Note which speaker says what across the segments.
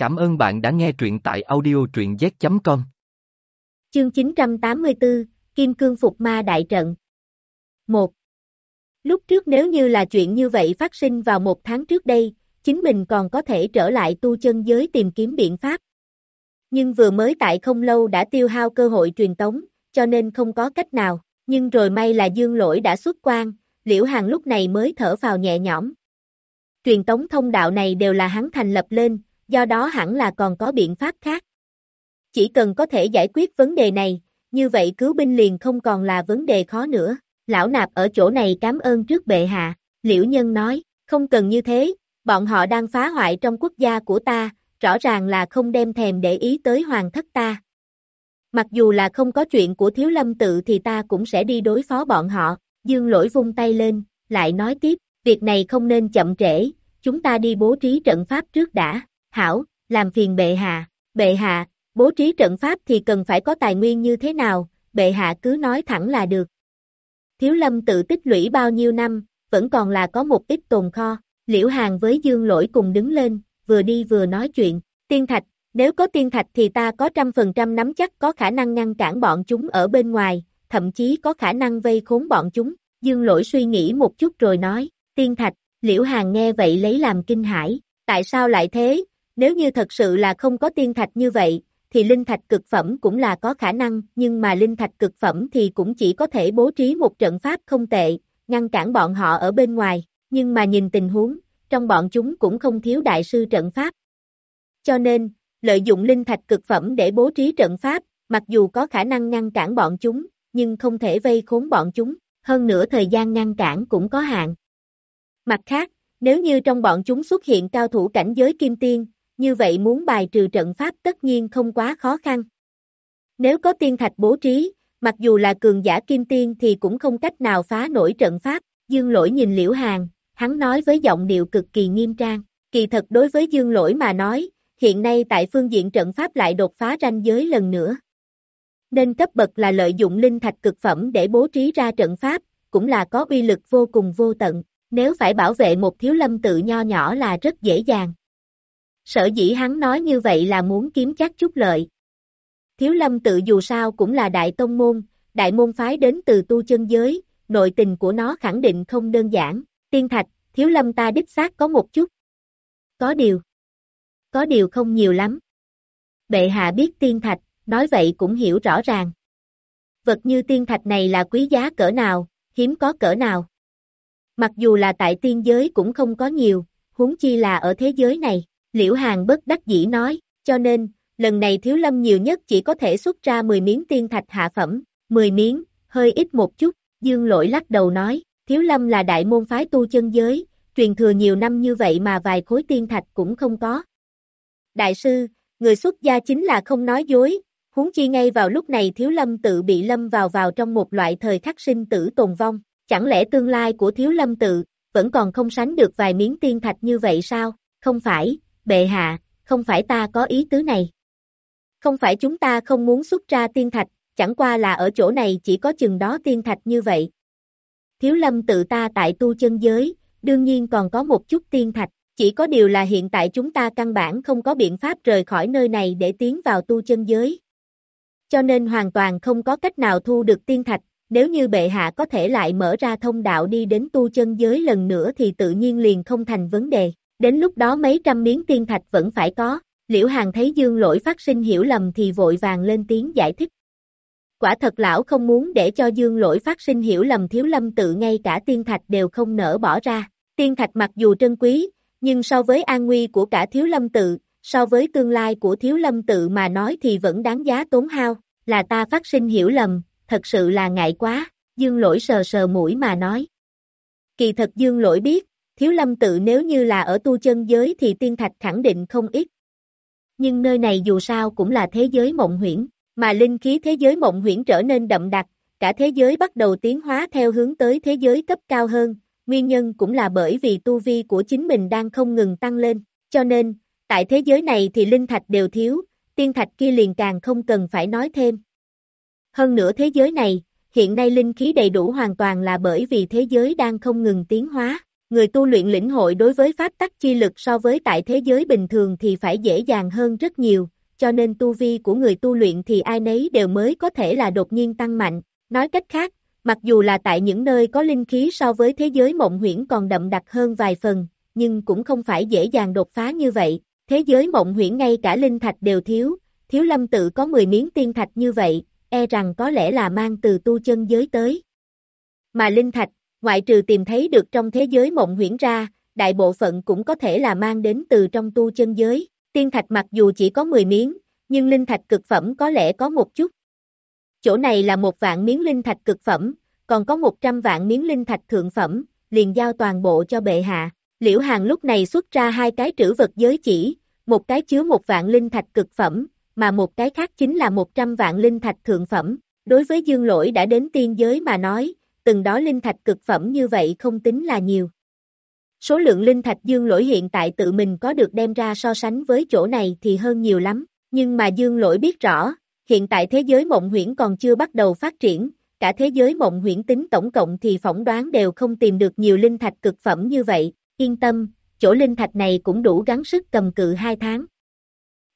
Speaker 1: Cảm ơn bạn đã nghe truyện tại audio truyện z.com.
Speaker 2: Chương 984, Kim Cương Phục Ma Đại Trận 1. Lúc trước nếu như là chuyện như vậy phát sinh vào một tháng trước đây, chính mình còn có thể trở lại tu chân giới tìm kiếm biện pháp. Nhưng vừa mới tại không lâu đã tiêu hao cơ hội truyền tống, cho nên không có cách nào, nhưng rồi may là dương lỗi đã xuất quan, liễu hàng lúc này mới thở vào nhẹ nhõm. Truyền tống thông đạo này đều là hắn thành lập lên, do đó hẳn là còn có biện pháp khác. Chỉ cần có thể giải quyết vấn đề này, như vậy cứu binh liền không còn là vấn đề khó nữa. Lão nạp ở chỗ này cảm ơn trước bệ hạ, liễu nhân nói, không cần như thế, bọn họ đang phá hoại trong quốc gia của ta, rõ ràng là không đem thèm để ý tới hoàng thất ta. Mặc dù là không có chuyện của thiếu lâm tự thì ta cũng sẽ đi đối phó bọn họ, dương lỗi vung tay lên, lại nói tiếp, việc này không nên chậm trễ, chúng ta đi bố trí trận pháp trước đã. Hảo, làm phiền bệ hạ, bệ hạ, bố trí trận pháp thì cần phải có tài nguyên như thế nào, bệ hạ cứ nói thẳng là được. Thiếu lâm tự tích lũy bao nhiêu năm, vẫn còn là có một ít tồn kho, liễu hàng với dương lỗi cùng đứng lên, vừa đi vừa nói chuyện, tiên thạch, nếu có tiên thạch thì ta có trăm phần trăm nắm chắc có khả năng ngăn cản bọn chúng ở bên ngoài, thậm chí có khả năng vây khốn bọn chúng, dương lỗi suy nghĩ một chút rồi nói, tiên thạch, liễu hàng nghe vậy lấy làm kinh hãi, tại sao lại thế, nếu như thật sự là không có tiên thạch như vậy, thì linh thạch cực phẩm cũng là có khả năng, nhưng mà linh thạch cực phẩm thì cũng chỉ có thể bố trí một trận pháp không tệ, ngăn cản bọn họ ở bên ngoài, nhưng mà nhìn tình huống, trong bọn chúng cũng không thiếu đại sư trận pháp. Cho nên, lợi dụng linh thạch cực phẩm để bố trí trận pháp, mặc dù có khả năng ngăn cản bọn chúng, nhưng không thể vây khốn bọn chúng, hơn nữa thời gian ngăn cản cũng có hạn. Mặt khác, nếu như trong bọn chúng xuất hiện cao thủ cảnh giới kim tiên, như vậy muốn bài trừ trận pháp tất nhiên không quá khó khăn. Nếu có tiên thạch bố trí, mặc dù là cường giả kim tiên thì cũng không cách nào phá nổi trận pháp, dương lỗi nhìn liễu hàng, hắn nói với giọng điệu cực kỳ nghiêm trang, kỳ thật đối với dương lỗi mà nói, hiện nay tại phương diện trận pháp lại đột phá ranh giới lần nữa. Nên cấp bậc là lợi dụng linh thạch cực phẩm để bố trí ra trận pháp, cũng là có uy lực vô cùng vô tận, nếu phải bảo vệ một thiếu lâm tự nho nhỏ là rất dễ dàng. Sở dĩ hắn nói như vậy là muốn kiếm chắc chút lợi. Thiếu lâm tự dù sao cũng là đại tông môn, đại môn phái đến từ tu chân giới, nội tình của nó khẳng định không đơn giản. Tiên thạch, thiếu lâm ta đích xác có một chút. Có điều. Có điều không nhiều lắm. Bệ hạ biết tiên thạch, nói vậy cũng hiểu rõ ràng. Vật như tiên thạch này là quý giá cỡ nào, hiếm có cỡ nào. Mặc dù là tại tiên giới cũng không có nhiều, huống chi là ở thế giới này. Liễu Hàng bất đắc dĩ nói, cho nên, lần này thiếu lâm nhiều nhất chỉ có thể xuất ra 10 miếng tiên thạch hạ phẩm, 10 miếng, hơi ít một chút, dương lỗi lắc đầu nói, thiếu lâm là đại môn phái tu chân giới, truyền thừa nhiều năm như vậy mà vài khối tiên thạch cũng không có. Đại sư, người xuất gia chính là không nói dối, huống chi ngay vào lúc này thiếu lâm tự bị lâm vào vào trong một loại thời khắc sinh tử tồn vong, chẳng lẽ tương lai của thiếu lâm tự, vẫn còn không sánh được vài miếng tiên thạch như vậy sao, không phải, bệ hạ, không phải ta có ý tứ này. Không phải chúng ta không muốn xuất ra tiên thạch, chẳng qua là ở chỗ này chỉ có chừng đó tiên thạch như vậy. Thiếu lâm tự ta tại tu chân giới, đương nhiên còn có một chút tiên thạch, chỉ có điều là hiện tại chúng ta căn bản không có biện pháp rời khỏi nơi này để tiến vào tu chân giới. Cho nên hoàn toàn không có cách nào thu được tiên thạch, nếu như bệ hạ có thể lại mở ra thông đạo đi đến tu chân giới lần nữa thì tự nhiên liền không thành vấn đề. Đến lúc đó mấy trăm miếng tiên thạch vẫn phải có, liễu hàng thấy dương lỗi phát sinh hiểu lầm thì vội vàng lên tiếng giải thích. Quả thật lão không muốn để cho dương lỗi phát sinh hiểu lầm thiếu lâm tự ngay cả tiên thạch đều không nỡ bỏ ra. Tiên thạch mặc dù trân quý, nhưng so với an nguy của cả thiếu lâm tự, so với tương lai của thiếu lâm tự mà nói thì vẫn đáng giá tốn hao, là ta phát sinh hiểu lầm, thật sự là ngại quá, dương lỗi sờ sờ mũi mà nói. Kỳ thật dương lỗi biết, thiếu lâm tự nếu như là ở tu chân giới thì tiên thạch khẳng định không ít. Nhưng nơi này dù sao cũng là thế giới mộng huyễn, mà linh khí thế giới mộng huyễn trở nên đậm đặc, cả thế giới bắt đầu tiến hóa theo hướng tới thế giới cấp cao hơn, nguyên nhân cũng là bởi vì tu vi của chính mình đang không ngừng tăng lên, cho nên, tại thế giới này thì linh thạch đều thiếu, tiên thạch kia liền càng không cần phải nói thêm. Hơn nữa thế giới này, hiện nay linh khí đầy đủ hoàn toàn là bởi vì thế giới đang không ngừng tiến hóa người tu luyện lĩnh hội đối với pháp tắc chi lực so với tại thế giới bình thường thì phải dễ dàng hơn rất nhiều, cho nên tu vi của người tu luyện thì ai nấy đều mới có thể là đột nhiên tăng mạnh. Nói cách khác, mặc dù là tại những nơi có linh khí so với thế giới mộng huyễn còn đậm đặc hơn vài phần, nhưng cũng không phải dễ dàng đột phá như vậy. Thế giới mộng huyễn ngay cả linh thạch đều thiếu, thiếu lâm tự có 10 miếng tiên thạch như vậy, e rằng có lẽ là mang từ tu chân giới tới. Mà linh thạch, ngoại trừ tìm thấy được trong thế giới mộng huyễn ra, đại bộ phận cũng có thể là mang đến từ trong tu chân giới. Tiên thạch mặc dù chỉ có 10 miếng, nhưng linh thạch cực phẩm có lẽ có một chút. Chỗ này là một vạn miếng linh thạch cực phẩm, còn có 100 vạn miếng linh thạch thượng phẩm, liền giao toàn bộ cho bệ hạ. Liễu Hàng lúc này xuất ra hai cái trữ vật giới chỉ, một cái chứa một vạn linh thạch cực phẩm, mà một cái khác chính là 100 vạn linh thạch thượng phẩm. Đối với dương lỗi đã đến tiên giới mà nói, từng đó linh thạch cực phẩm như vậy không tính là nhiều. Số lượng linh thạch dương lỗi hiện tại tự mình có được đem ra so sánh với chỗ này thì hơn nhiều lắm, nhưng mà dương lỗi biết rõ, hiện tại thế giới mộng huyễn còn chưa bắt đầu phát triển, cả thế giới mộng huyễn tính tổng cộng thì phỏng đoán đều không tìm được nhiều linh thạch cực phẩm như vậy, yên tâm, chỗ linh thạch này cũng đủ gắng sức cầm cự hai tháng.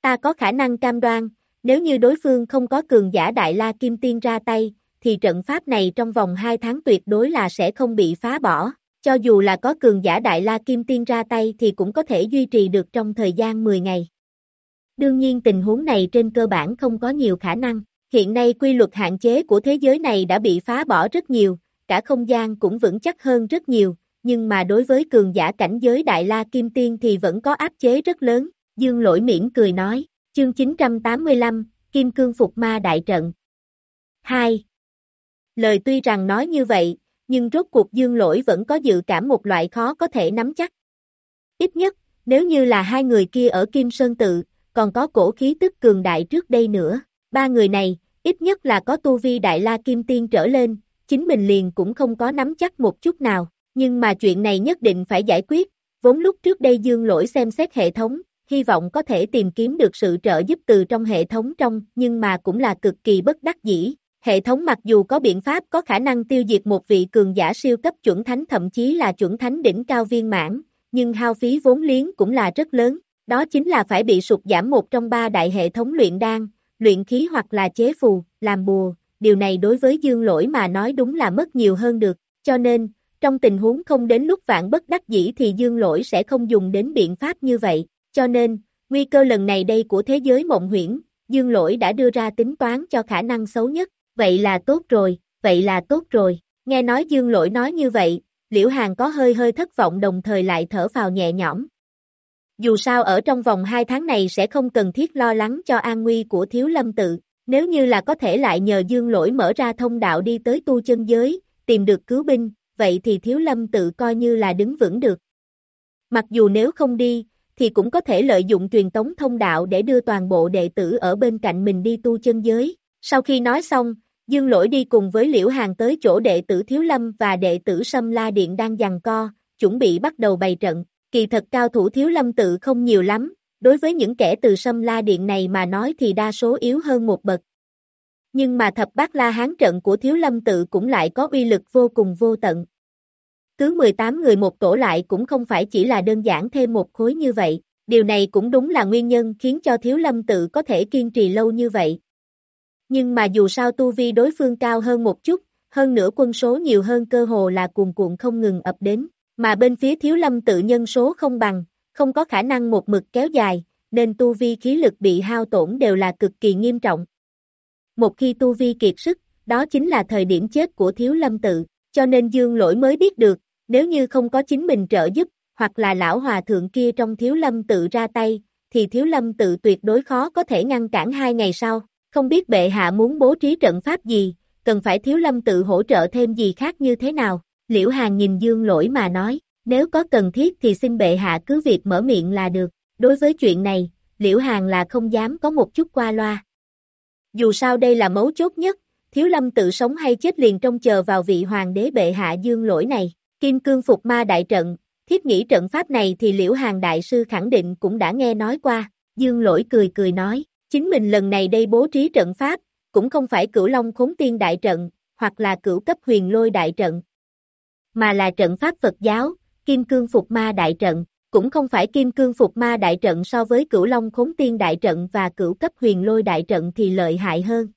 Speaker 2: Ta có khả năng cam đoan, nếu như đối phương không có cường giả Đại La Kim Tiên ra tay, thì trận pháp này trong vòng 2 tháng tuyệt đối là sẽ không bị phá bỏ. Cho dù là có cường giả Đại La Kim Tiên ra tay thì cũng có thể duy trì được trong thời gian 10 ngày. Đương nhiên tình huống này trên cơ bản không có nhiều khả năng. Hiện nay quy luật hạn chế của thế giới này đã bị phá bỏ rất nhiều, cả không gian cũng vững chắc hơn rất nhiều, nhưng mà đối với cường giả cảnh giới Đại La Kim Tiên thì vẫn có áp chế rất lớn. Dương lỗi miễn cười nói, chương 985, Kim Cương Phục Ma Đại Trận 2. Lời tuy rằng nói như vậy, nhưng rốt cuộc dương lỗi vẫn có dự cảm một loại khó có thể nắm chắc. Ít nhất, nếu như là hai người kia ở Kim Sơn Tự, còn có cổ khí tức cường đại trước đây nữa, ba người này, ít nhất là có tu vi đại la kim tiên trở lên, chính mình liền cũng không có nắm chắc một chút nào, nhưng mà chuyện này nhất định phải giải quyết, vốn lúc trước đây dương lỗi xem xét hệ thống, hy vọng có thể tìm kiếm được sự trợ giúp từ trong hệ thống trong, nhưng mà cũng là cực kỳ bất đắc dĩ. Hệ thống mặc dù có biện pháp có khả năng tiêu diệt một vị cường giả siêu cấp chuẩn thánh thậm chí là chuẩn thánh đỉnh cao viên mãn, nhưng hao phí vốn liếng cũng là rất lớn, đó chính là phải bị sụt giảm một trong ba đại hệ thống luyện đan, luyện khí hoặc là chế phù, làm bùa, điều này đối với dương lỗi mà nói đúng là mất nhiều hơn được, cho nên, trong tình huống không đến lúc vạn bất đắc dĩ thì dương lỗi sẽ không dùng đến biện pháp như vậy, cho nên, nguy cơ lần này đây của thế giới mộng huyễn, dương lỗi đã đưa ra tính toán cho khả năng xấu nhất, vậy là tốt rồi, vậy là tốt rồi, nghe nói dương lỗi nói như vậy, liễu hàng có hơi hơi thất vọng đồng thời lại thở vào nhẹ nhõm. Dù sao ở trong vòng 2 tháng này sẽ không cần thiết lo lắng cho an nguy của thiếu lâm tự, nếu như là có thể lại nhờ dương lỗi mở ra thông đạo đi tới tu chân giới, tìm được cứu binh, vậy thì thiếu lâm tự coi như là đứng vững được. Mặc dù nếu không đi, thì cũng có thể lợi dụng truyền tống thông đạo để đưa toàn bộ đệ tử ở bên cạnh mình đi tu chân giới. Sau khi nói xong, Dương Lỗi đi cùng với Liễu Hàng tới chỗ đệ tử Thiếu Lâm và đệ tử Sâm La Điện đang giằng co, chuẩn bị bắt đầu bày trận. Kỳ thật cao thủ Thiếu Lâm tự không nhiều lắm, đối với những kẻ từ Sâm La Điện này mà nói thì đa số yếu hơn một bậc. Nhưng mà thập bát la hán trận của Thiếu Lâm tự cũng lại có uy lực vô cùng vô tận. Cứ 18 người một tổ lại cũng không phải chỉ là đơn giản thêm một khối như vậy, điều này cũng đúng là nguyên nhân khiến cho Thiếu Lâm tự có thể kiên trì lâu như vậy. Nhưng mà dù sao tu vi đối phương cao hơn một chút, hơn nữa quân số nhiều hơn cơ hồ là cuồn cuộn không ngừng ập đến, mà bên phía thiếu lâm tự nhân số không bằng, không có khả năng một mực kéo dài, nên tu vi khí lực bị hao tổn đều là cực kỳ nghiêm trọng. Một khi tu vi kiệt sức, đó chính là thời điểm chết của thiếu lâm tự, cho nên dương lỗi mới biết được, nếu như không có chính mình trợ giúp, hoặc là lão hòa thượng kia trong thiếu lâm tự ra tay, thì thiếu lâm tự tuyệt đối khó có thể ngăn cản hai ngày sau. Không biết bệ hạ muốn bố trí trận pháp gì, cần phải thiếu lâm tự hỗ trợ thêm gì khác như thế nào. Liễu Hàng nhìn Dương lỗi mà nói, nếu có cần thiết thì xin bệ hạ cứ việc mở miệng là được. Đối với chuyện này, Liễu Hàng là không dám có một chút qua loa. Dù sao đây là mấu chốt nhất, thiếu lâm tự sống hay chết liền trông chờ vào vị hoàng đế bệ hạ dương lỗi này. Kim cương phục ma đại trận, thiết nghĩ trận pháp này thì liễu hàng đại sư khẳng định cũng đã nghe nói qua. Dương lỗi cười cười nói, Chính mình lần này đây bố trí trận pháp, cũng không phải cửu long khốn tiên đại trận, hoặc là cửu cấp huyền lôi đại trận, mà là trận pháp Phật giáo, Kim Cương Phục Ma Đại Trận, cũng không phải Kim Cương Phục Ma Đại Trận so với Cửu Long Khốn Tiên Đại Trận và Cửu Cấp Huyền Lôi Đại Trận thì lợi hại hơn.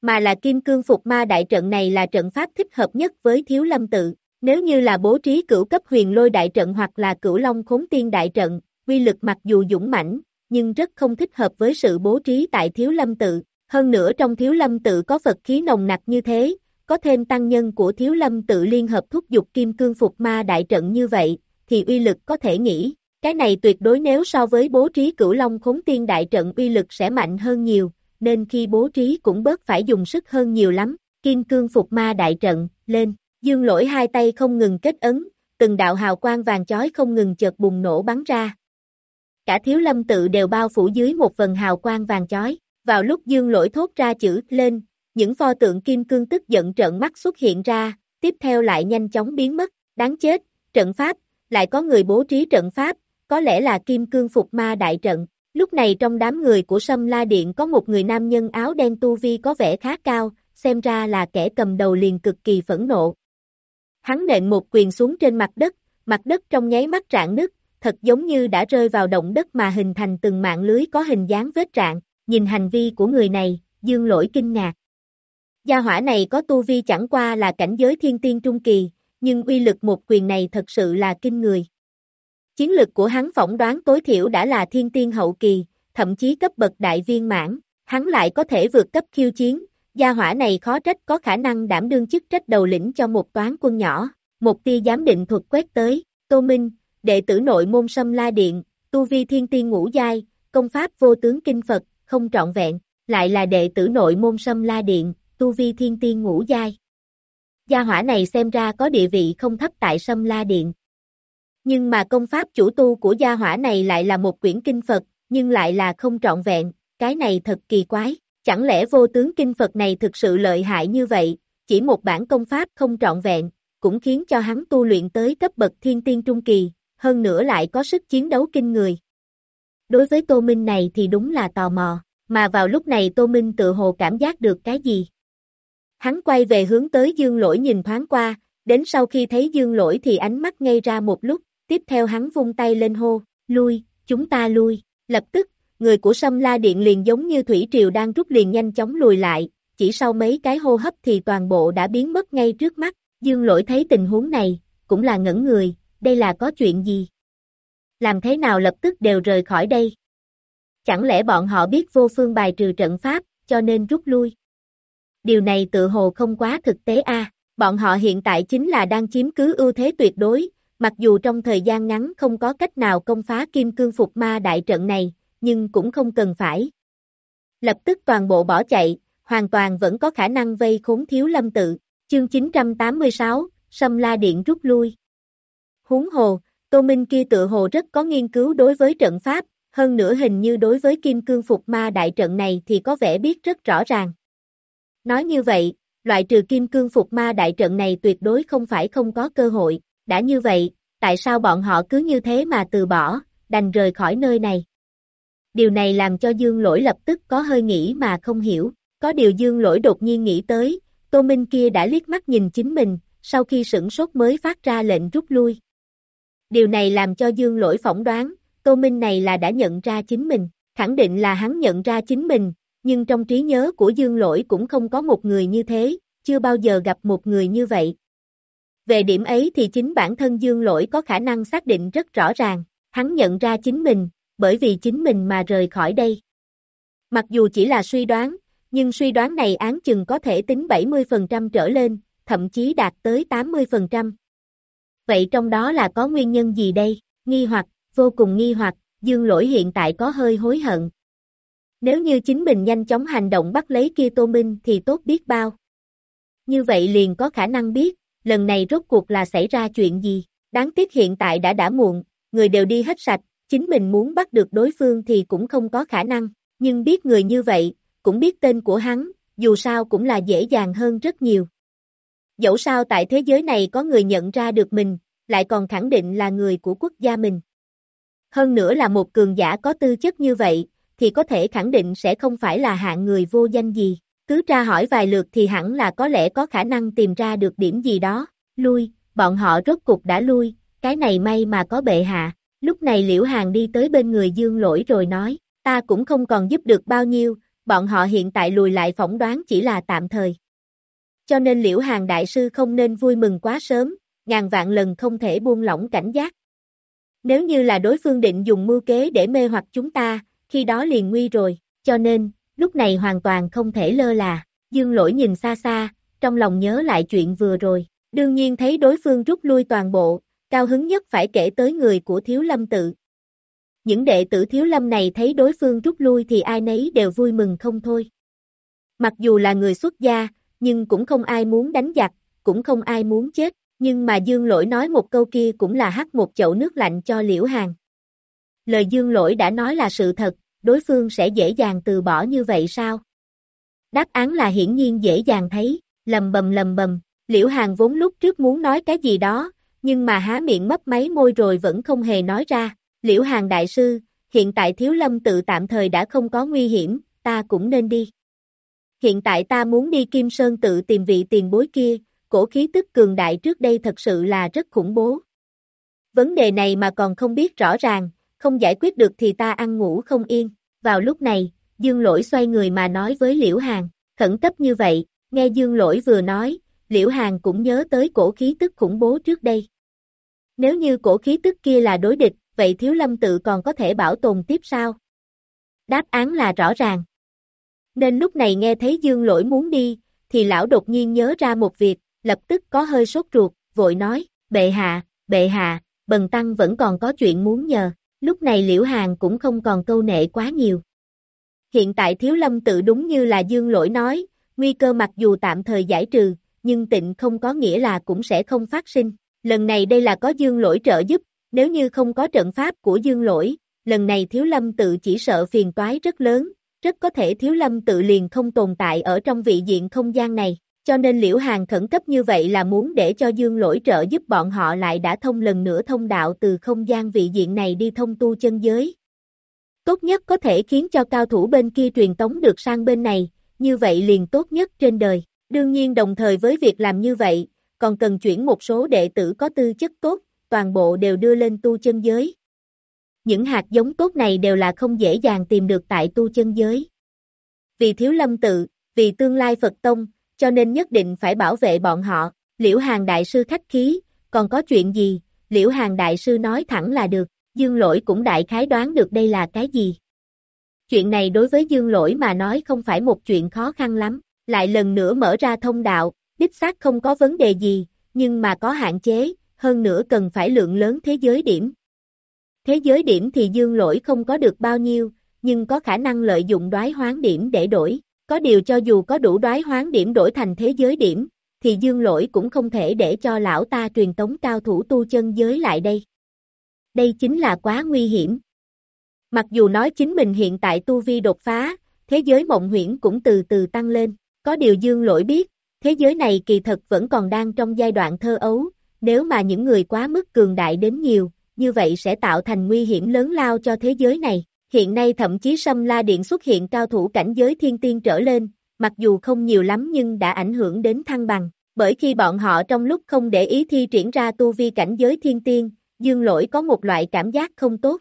Speaker 2: Mà là Kim Cương Phục Ma Đại Trận này là trận pháp thích hợp nhất với Thiếu Lâm Tự. Nếu như là bố trí cửu cấp huyền lôi đại trận hoặc là cửu long khốn tiên đại trận, quy lực mặc dù dũng mãnh, nhưng rất không thích hợp với sự bố trí tại thiếu lâm tự. Hơn nữa trong thiếu lâm tự có Phật khí nồng nặc như thế, có thêm tăng nhân của thiếu lâm tự liên hợp thúc dục kim cương phục ma đại trận như vậy, thì uy lực có thể nghĩ. Cái này tuyệt đối nếu so với bố trí cửu long khốn tiên đại trận uy lực sẽ mạnh hơn nhiều, nên khi bố trí cũng bớt phải dùng sức hơn nhiều lắm. Kim cương phục ma đại trận, lên. Dương lỗi hai tay không ngừng kết ấn, từng đạo hào quang vàng chói không ngừng chợt bùng nổ bắn ra. Cả thiếu lâm tự đều bao phủ dưới một phần hào quang vàng chói. Vào lúc dương lỗi thốt ra chữ lên, những pho tượng kim cương tức giận trợn mắt xuất hiện ra, tiếp theo lại nhanh chóng biến mất, đáng chết, trận pháp, lại có người bố trí trận pháp, có lẽ là kim cương phục ma đại trận. Lúc này trong đám người của Sâm La Điện có một người nam nhân áo đen tu vi có vẻ khá cao, xem ra là kẻ cầm đầu liền cực kỳ phẫn nộ, Hắn nện một quyền xuống trên mặt đất, mặt đất trong nháy mắt rạn nứt, thật giống như đã rơi vào động đất mà hình thành từng mạng lưới có hình dáng vết rạn, nhìn hành vi của người này, dương lỗi kinh ngạc. Gia hỏa này có tu vi chẳng qua là cảnh giới thiên tiên trung kỳ, nhưng uy lực một quyền này thật sự là kinh người. Chiến lực của hắn phỏng đoán tối thiểu đã là thiên tiên hậu kỳ, thậm chí cấp bậc đại viên mãn, hắn lại có thể vượt cấp khiêu chiến, Gia hỏa này khó trách có khả năng đảm đương chức trách đầu lĩnh cho một toán quân nhỏ. Một tia giám định thuật quét tới, Tô Minh, đệ tử nội môn Sâm La Điện, tu vi thiên tiên ngũ giai, công pháp vô tướng kinh Phật, không trọn vẹn, lại là đệ tử nội môn Sâm La Điện, tu vi thiên tiên ngũ giai. Gia hỏa này xem ra có địa vị không thấp tại Sâm La Điện. Nhưng mà công pháp chủ tu của gia hỏa này lại là một quyển kinh Phật, nhưng lại là không trọn vẹn, cái này thật kỳ quái. Chẳng lẽ vô tướng kinh Phật này thực sự lợi hại như vậy, chỉ một bản công pháp không trọn vẹn, cũng khiến cho hắn tu luyện tới cấp bậc thiên tiên trung kỳ, hơn nữa lại có sức chiến đấu kinh người. Đối với Tô Minh này thì đúng là tò mò, mà vào lúc này Tô Minh tự hồ cảm giác được cái gì. Hắn quay về hướng tới dương lỗi nhìn thoáng qua, đến sau khi thấy dương lỗi thì ánh mắt ngây ra một lúc, tiếp theo hắn vung tay lên hô, lui, chúng ta lui, lập tức người của Sâm La Điện liền giống như thủy triều đang rút liền nhanh chóng lùi lại, chỉ sau mấy cái hô hấp thì toàn bộ đã biến mất ngay trước mắt, Dương Lỗi thấy tình huống này, cũng là ngẩn người, đây là có chuyện gì? Làm thế nào lập tức đều rời khỏi đây? Chẳng lẽ bọn họ biết vô phương bài trừ trận pháp, cho nên rút lui? Điều này tự hồ không quá thực tế a. bọn họ hiện tại chính là đang chiếm cứ ưu thế tuyệt đối, mặc dù trong thời gian ngắn không có cách nào công phá kim cương phục ma đại trận này, nhưng cũng không cần phải. Lập tức toàn bộ bỏ chạy, hoàn toàn vẫn có khả năng vây khốn thiếu lâm tự. Chương 986, Sâm La Điện rút lui. Huống hồ, Tô Minh kia tự hồ rất có nghiên cứu đối với trận pháp, hơn nữa hình như đối với kim cương phục ma đại trận này thì có vẻ biết rất rõ ràng. Nói như vậy, loại trừ kim cương phục ma đại trận này tuyệt đối không phải không có cơ hội, đã như vậy, tại sao bọn họ cứ như thế mà từ bỏ, đành rời khỏi nơi này điều này làm cho Dương Lỗi lập tức có hơi nghĩ mà không hiểu, có điều Dương Lỗi đột nhiên nghĩ tới, Tô Minh kia đã liếc mắt nhìn chính mình, sau khi sửng sốt mới phát ra lệnh rút lui. Điều này làm cho Dương Lỗi phỏng đoán, Tô Minh này là đã nhận ra chính mình, khẳng định là hắn nhận ra chính mình, nhưng trong trí nhớ của Dương Lỗi cũng không có một người như thế, chưa bao giờ gặp một người như vậy. Về điểm ấy thì chính bản thân Dương Lỗi có khả năng xác định rất rõ ràng, hắn nhận ra chính mình, bởi vì chính mình mà rời khỏi đây. Mặc dù chỉ là suy đoán, nhưng suy đoán này án chừng có thể tính 70% trở lên, thậm chí đạt tới 80%. Vậy trong đó là có nguyên nhân gì đây? Nghi hoặc, vô cùng nghi hoặc, dương lỗi hiện tại có hơi hối hận. Nếu như chính mình nhanh chóng hành động bắt lấy kia Tô Minh thì tốt biết bao. Như vậy liền có khả năng biết, lần này rốt cuộc là xảy ra chuyện gì. Đáng tiếc hiện tại đã đã muộn, người đều đi hết sạch, chính mình muốn bắt được đối phương thì cũng không có khả năng, nhưng biết người như vậy, cũng biết tên của hắn, dù sao cũng là dễ dàng hơn rất nhiều. Dẫu sao tại thế giới này có người nhận ra được mình, lại còn khẳng định là người của quốc gia mình. Hơn nữa là một cường giả có tư chất như vậy, thì có thể khẳng định sẽ không phải là hạng người vô danh gì. Cứ tra hỏi vài lượt thì hẳn là có lẽ có khả năng tìm ra được điểm gì đó. Lui, bọn họ rốt cục đã lui, cái này may mà có bệ hạ. Lúc này Liễu Hàng đi tới bên người Dương Lỗi rồi nói, ta cũng không còn giúp được bao nhiêu, bọn họ hiện tại lùi lại phỏng đoán chỉ là tạm thời. Cho nên Liễu Hàng Đại Sư không nên vui mừng quá sớm, ngàn vạn lần không thể buông lỏng cảnh giác. Nếu như là đối phương định dùng mưu kế để mê hoặc chúng ta, khi đó liền nguy rồi, cho nên, lúc này hoàn toàn không thể lơ là. Dương lỗi nhìn xa xa, trong lòng nhớ lại chuyện vừa rồi, đương nhiên thấy đối phương rút lui toàn bộ, cao hứng nhất phải kể tới người của Thiếu Lâm tự. Những đệ tử Thiếu Lâm này thấy đối phương rút lui thì ai nấy đều vui mừng không thôi. Mặc dù là người xuất gia, nhưng cũng không ai muốn đánh giặc, cũng không ai muốn chết, nhưng mà Dương Lỗi nói một câu kia cũng là hắt một chậu nước lạnh cho Liễu Hàng. Lời Dương Lỗi đã nói là sự thật, đối phương sẽ dễ dàng từ bỏ như vậy sao? Đáp án là hiển nhiên dễ dàng thấy, lầm bầm lầm bầm, Liễu Hàng vốn lúc trước muốn nói cái gì đó, nhưng mà há miệng mấp máy môi rồi vẫn không hề nói ra. Liễu Hàng Đại Sư, hiện tại Thiếu Lâm tự tạm thời đã không có nguy hiểm, ta cũng nên đi. Hiện tại ta muốn đi Kim Sơn tự tìm vị tiền bối kia, cổ khí tức cường đại trước đây thật sự là rất khủng bố. Vấn đề này mà còn không biết rõ ràng, không giải quyết được thì ta ăn ngủ không yên. Vào lúc này, Dương Lỗi xoay người mà nói với Liễu Hàng, khẩn cấp như vậy, nghe Dương Lỗi vừa nói, Liễu Hàng cũng nhớ tới cổ khí tức khủng bố trước đây. Nếu như cổ khí tức kia là đối địch, vậy Thiếu Lâm tự còn có thể bảo tồn tiếp sao? Đáp án là rõ ràng. Nên lúc này nghe thấy Dương Lỗi muốn đi, thì lão đột nhiên nhớ ra một việc, lập tức có hơi sốt ruột, vội nói, bệ hạ, bệ hạ, bần tăng vẫn còn có chuyện muốn nhờ. Lúc này Liễu Hàng cũng không còn câu nệ quá nhiều. Hiện tại Thiếu Lâm tự đúng như là Dương Lỗi nói, nguy cơ mặc dù tạm thời giải trừ, nhưng tịnh không có nghĩa là cũng sẽ không phát sinh. Lần này đây là có Dương Lỗi trợ giúp, nếu như không có trận pháp của Dương Lỗi, lần này Thiếu Lâm tự chỉ sợ phiền toái rất lớn, rất có thể Thiếu Lâm tự liền không tồn tại ở trong vị diện không gian này. Cho nên Liễu Hàng khẩn cấp như vậy là muốn để cho Dương Lỗi trợ giúp bọn họ lại đã thông lần nữa thông đạo từ không gian vị diện này đi thông tu chân giới. Tốt nhất có thể khiến cho cao thủ bên kia truyền tống được sang bên này, như vậy liền tốt nhất trên đời. Đương nhiên đồng thời với việc làm như vậy, còn cần chuyển một số đệ tử có tư chất tốt, toàn bộ đều đưa lên tu chân giới. Những hạt giống tốt này đều là không dễ dàng tìm được tại tu chân giới. Vì thiếu lâm tự, vì tương lai Phật Tông, cho nên nhất định phải bảo vệ bọn họ. Liễu Hàng Đại Sư khách khí, còn có chuyện gì, Liễu Hàng Đại Sư nói thẳng là được, Dương Lỗi cũng đại khái đoán được đây là cái gì. Chuyện này đối với Dương Lỗi mà nói không phải một chuyện khó khăn lắm, lại lần nữa mở ra thông đạo, đích xác không có vấn đề gì, nhưng mà có hạn chế, hơn nữa cần phải lượng lớn thế giới điểm. Thế giới điểm thì Dương Lỗi không có được bao nhiêu, nhưng có khả năng lợi dụng đoái hoán điểm để đổi. Có điều cho dù có đủ đoái hoán điểm đổi thành thế giới điểm, thì dương lỗi cũng không thể để cho lão ta truyền tống cao thủ tu chân giới lại đây. Đây chính là quá nguy hiểm. Mặc dù nói chính mình hiện tại tu vi đột phá, thế giới mộng huyễn cũng từ từ tăng lên, có điều dương lỗi biết, thế giới này kỳ thật vẫn còn đang trong giai đoạn thơ ấu, nếu mà những người quá mức cường đại đến nhiều, như vậy sẽ tạo thành nguy hiểm lớn lao cho thế giới này. Hiện nay thậm chí Sâm La Điện xuất hiện cao thủ cảnh giới thiên tiên trở lên, mặc dù không nhiều lắm nhưng đã ảnh hưởng đến thăng bằng, bởi khi bọn họ trong lúc không để ý thi triển ra tu vi cảnh giới thiên tiên, dương lỗi có một loại cảm giác không tốt.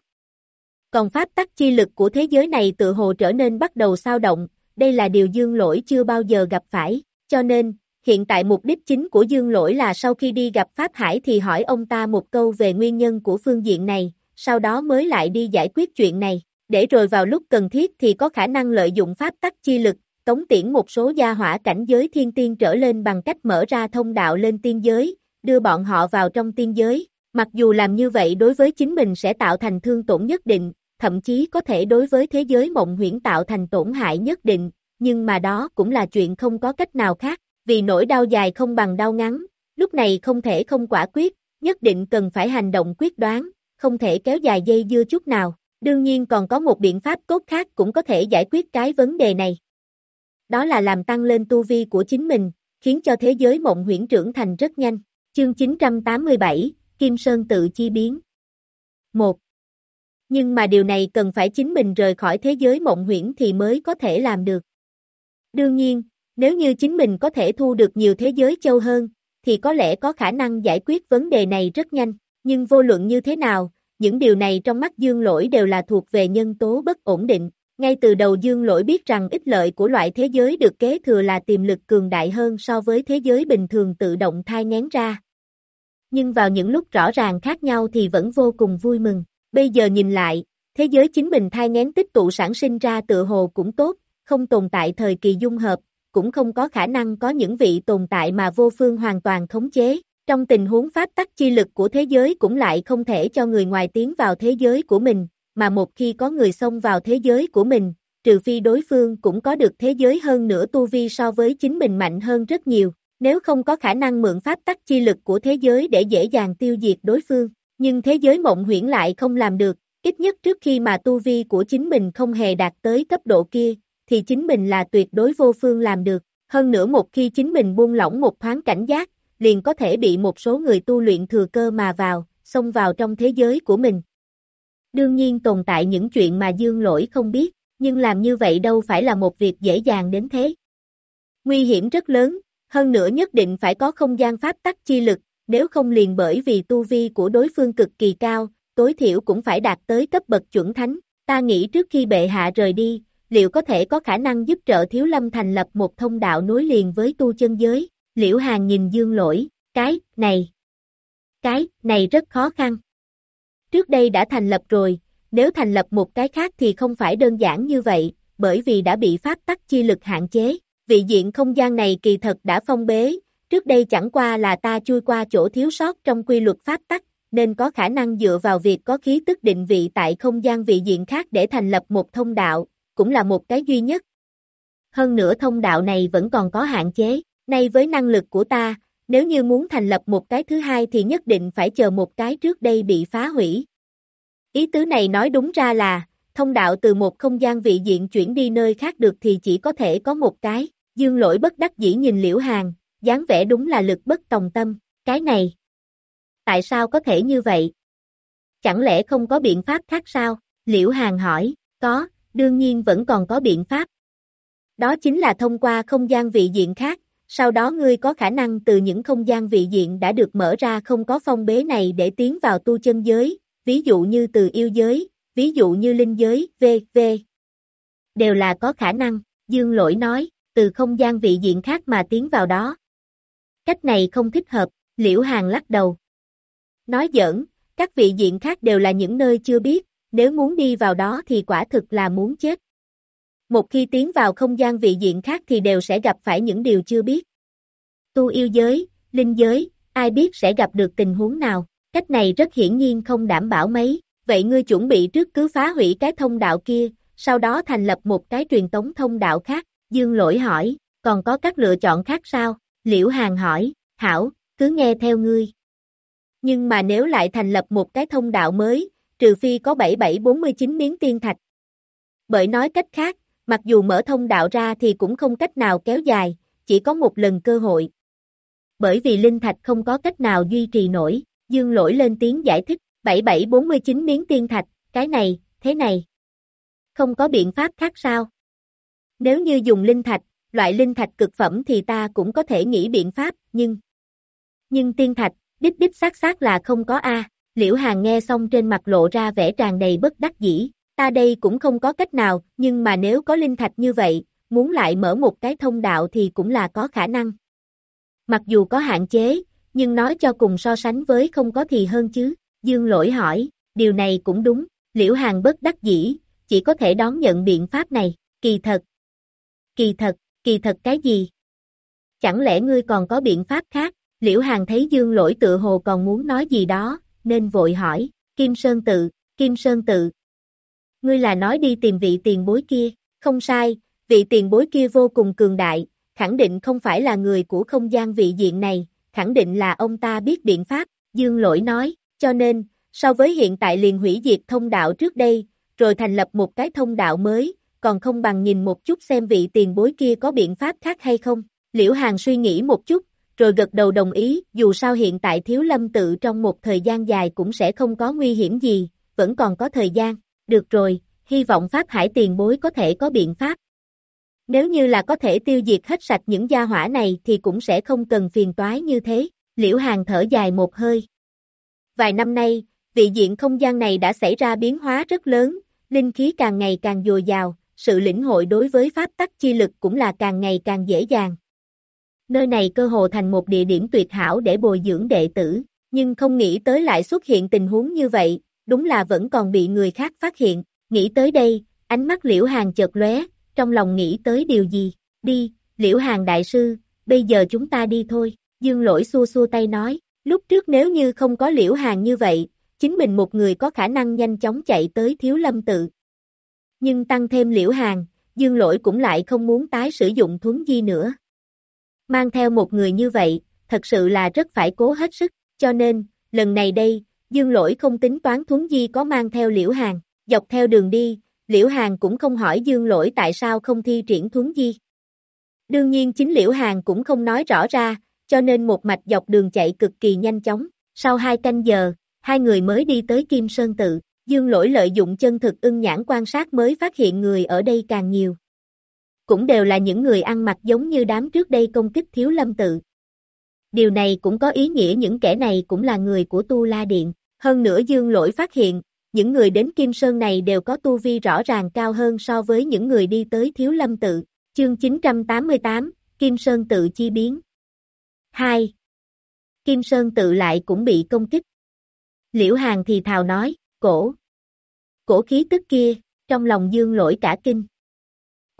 Speaker 2: Còn pháp tắc chi lực của thế giới này tự hồ trở nên bắt đầu sao động, đây là điều dương lỗi chưa bao giờ gặp phải, cho nên, hiện tại mục đích chính của dương lỗi là sau khi đi gặp Pháp Hải thì hỏi ông ta một câu về nguyên nhân của phương diện này, sau đó mới lại đi giải quyết chuyện này để rồi vào lúc cần thiết thì có khả năng lợi dụng pháp tắc chi lực, tống tiễn một số gia hỏa cảnh giới thiên tiên trở lên bằng cách mở ra thông đạo lên tiên giới, đưa bọn họ vào trong tiên giới. Mặc dù làm như vậy đối với chính mình sẽ tạo thành thương tổn nhất định, thậm chí có thể đối với thế giới mộng huyễn tạo thành tổn hại nhất định, nhưng mà đó cũng là chuyện không có cách nào khác, vì nỗi đau dài không bằng đau ngắn, lúc này không thể không quả quyết, nhất định cần phải hành động quyết đoán, không thể kéo dài dây dưa chút nào. Đương nhiên còn có một biện pháp tốt khác cũng có thể giải quyết cái vấn đề này. Đó là làm tăng lên tu vi của chính mình, khiến cho thế giới mộng huyễn trưởng thành rất nhanh. Chương 987, Kim Sơn tự chi biến. 1. Nhưng mà điều này cần phải chính mình rời khỏi thế giới mộng huyễn thì mới có thể làm được. Đương nhiên, nếu như chính mình có thể thu được nhiều thế giới châu hơn, thì có lẽ có khả năng giải quyết vấn đề này rất nhanh. Nhưng vô luận như thế nào, những điều này trong mắt dương lỗi đều là thuộc về nhân tố bất ổn định. Ngay từ đầu dương lỗi biết rằng ích lợi của loại thế giới được kế thừa là tiềm lực cường đại hơn so với thế giới bình thường tự động thai ngén ra. Nhưng vào những lúc rõ ràng khác nhau thì vẫn vô cùng vui mừng. Bây giờ nhìn lại, thế giới chính mình thai ngén tích tụ sản sinh ra tự hồ cũng tốt, không tồn tại thời kỳ dung hợp, cũng không có khả năng có những vị tồn tại mà vô phương hoàn toàn khống chế. Trong tình huống pháp tắc chi lực của thế giới cũng lại không thể cho người ngoài tiến vào thế giới của mình, mà một khi có người xông vào thế giới của mình, trừ phi đối phương cũng có được thế giới hơn nữa tu vi so với chính mình mạnh hơn rất nhiều, nếu không có khả năng mượn pháp tắc chi lực của thế giới để dễ dàng tiêu diệt đối phương, nhưng thế giới mộng huyễn lại không làm được, ít nhất trước khi mà tu vi của chính mình không hề đạt tới cấp độ kia, thì chính mình là tuyệt đối vô phương làm được, hơn nữa một khi chính mình buông lỏng một thoáng cảnh giác, liền có thể bị một số người tu luyện thừa cơ mà vào, xông vào trong thế giới của mình. Đương nhiên tồn tại những chuyện mà dương lỗi không biết, nhưng làm như vậy đâu phải là một việc dễ dàng đến thế. Nguy hiểm rất lớn, hơn nữa nhất định phải có không gian pháp tắc chi lực, nếu không liền bởi vì tu vi của đối phương cực kỳ cao, tối thiểu cũng phải đạt tới cấp bậc chuẩn thánh. Ta nghĩ trước khi bệ hạ rời đi, liệu có thể có khả năng giúp trợ Thiếu Lâm thành lập một thông đạo nối liền với tu chân giới? Liễu Hàng nhìn Dương Lỗi, cái, này, cái, này rất khó khăn. Trước đây đã thành lập rồi, nếu thành lập một cái khác thì không phải đơn giản như vậy, bởi vì đã bị pháp tắc chi lực hạn chế. Vị diện không gian này kỳ thật đã phong bế, trước đây chẳng qua là ta chui qua chỗ thiếu sót trong quy luật pháp tắc, nên có khả năng dựa vào việc có khí tức định vị tại không gian vị diện khác để thành lập một thông đạo, cũng là một cái duy nhất. Hơn nữa thông đạo này vẫn còn có hạn chế, nay với năng lực của ta, nếu như muốn thành lập một cái thứ hai thì nhất định phải chờ một cái trước đây bị phá hủy. Ý tứ này nói đúng ra là, thông đạo từ một không gian vị diện chuyển đi nơi khác được thì chỉ có thể có một cái, dương lỗi bất đắc dĩ nhìn liễu hàng, dáng vẻ đúng là lực bất tòng tâm, cái này. Tại sao có thể như vậy? Chẳng lẽ không có biện pháp khác sao? Liễu hàng hỏi, có, đương nhiên vẫn còn có biện pháp. Đó chính là thông qua không gian vị diện khác, sau đó ngươi có khả năng từ những không gian vị diện đã được mở ra không có phong bế này để tiến vào tu chân giới, ví dụ như từ yêu giới, ví dụ như linh giới, v.v. Đều là có khả năng, Dương Lỗi nói, từ không gian vị diện khác mà tiến vào đó. Cách này không thích hợp, Liễu Hàng lắc đầu. Nói giỡn, các vị diện khác đều là những nơi chưa biết, nếu muốn đi vào đó thì quả thực là muốn chết. Một khi tiến vào không gian vị diện khác thì đều sẽ gặp phải những điều chưa biết. Tu yêu giới, linh giới, ai biết sẽ gặp được tình huống nào, cách này rất hiển nhiên không đảm bảo mấy, vậy ngươi chuẩn bị trước cứ phá hủy cái thông đạo kia, sau đó thành lập một cái truyền tống thông đạo khác, Dương lỗi hỏi, còn có các lựa chọn khác sao? Liễu Hàng hỏi, hảo, cứ nghe theo ngươi. Nhưng mà nếu lại thành lập một cái thông đạo mới, trừ phi có 7749 miếng tiên thạch. Bởi nói cách khác, mặc dù mở thông đạo ra thì cũng không cách nào kéo dài, chỉ có một lần cơ hội. Bởi vì linh thạch không có cách nào duy trì nổi, dương lỗi lên tiếng giải thích, 7749 miếng tiên thạch, cái này, thế này. Không có biện pháp khác sao? Nếu như dùng linh thạch, loại linh thạch cực phẩm thì ta cũng có thể nghĩ biện pháp, nhưng... Nhưng tiên thạch, đích đích xác xác là không có A. Liễu Hàng nghe xong trên mặt lộ ra vẻ tràn đầy bất đắc dĩ, ta đây cũng không có cách nào, nhưng mà nếu có linh thạch như vậy, muốn lại mở một cái thông đạo thì cũng là có khả năng. Mặc dù có hạn chế, nhưng nói cho cùng so sánh với không có thì hơn chứ, Dương lỗi hỏi, điều này cũng đúng, Liễu Hàng bất đắc dĩ, chỉ có thể đón nhận biện pháp này, kỳ thật. Kỳ thật, kỳ thật cái gì? Chẳng lẽ ngươi còn có biện pháp khác? Liễu Hàng thấy Dương lỗi tự hồ còn muốn nói gì đó, nên vội hỏi, Kim Sơn tự, Kim Sơn tự. Ngươi là nói đi tìm vị tiền bối kia, không sai, vị tiền bối kia vô cùng cường đại, khẳng định không phải là người của không gian vị diện này, khẳng định là ông ta biết biện pháp, Dương lỗi nói, cho nên, so với hiện tại liền hủy diệt thông đạo trước đây, rồi thành lập một cái thông đạo mới, còn không bằng nhìn một chút xem vị tiền bối kia có biện pháp khác hay không. Liễu Hàng suy nghĩ một chút, rồi gật đầu đồng ý, dù sao hiện tại thiếu lâm tự trong một thời gian dài cũng sẽ không có nguy hiểm gì, vẫn còn có thời gian, được rồi, hy vọng Pháp Hải tiền bối có thể có biện pháp. Nếu như là có thể tiêu diệt hết sạch những gia hỏa này thì cũng sẽ không cần phiền toái như thế, liễu hàng thở dài một hơi. Vài năm nay, vị diện không gian này đã xảy ra biến hóa rất lớn, linh khí càng ngày càng dồi dào, sự lĩnh hội đối với pháp tắc chi lực cũng là càng ngày càng dễ dàng. Nơi này cơ hồ thành một địa điểm tuyệt hảo để bồi dưỡng đệ tử, nhưng không nghĩ tới lại xuất hiện tình huống như vậy, đúng là vẫn còn bị người khác phát hiện, nghĩ tới đây, ánh mắt liễu hàng chợt lóe, trong lòng nghĩ tới điều gì, đi, liễu hàng đại sư, bây giờ chúng ta đi thôi, dương lỗi xua xua tay nói, lúc trước nếu như không có liễu hàng như vậy, chính mình một người có khả năng nhanh chóng chạy tới thiếu lâm tự. Nhưng tăng thêm liễu hàng, dương lỗi cũng lại không muốn tái sử dụng thuấn di nữa. Mang theo một người như vậy, thật sự là rất phải cố hết sức, cho nên, lần này đây, dương lỗi không tính toán thuấn di có mang theo liễu hàng, dọc theo đường đi, liễu hàng cũng không hỏi dương lỗi tại sao không thi triển thuấn di. Đương nhiên chính liễu hàng cũng không nói rõ ra, cho nên một mạch dọc đường chạy cực kỳ nhanh chóng, sau hai canh giờ, hai người mới đi tới Kim Sơn Tự, dương lỗi lợi dụng chân thực ưng nhãn quan sát mới phát hiện người ở đây càng nhiều. Cũng đều là những người ăn mặc giống như đám trước đây công kích thiếu lâm tự. Điều này cũng có ý nghĩa những kẻ này cũng là người của Tu La Điện. Hơn nữa dương lỗi phát hiện, những người đến Kim Sơn này đều có tu vi rõ ràng cao hơn so với những người đi tới Thiếu Lâm Tự. Chương 988, Kim Sơn Tự chi biến. 2. Kim Sơn Tự lại cũng bị công kích. Liễu Hàng thì thào nói, cổ. Cổ khí tức kia, trong lòng dương lỗi cả kinh.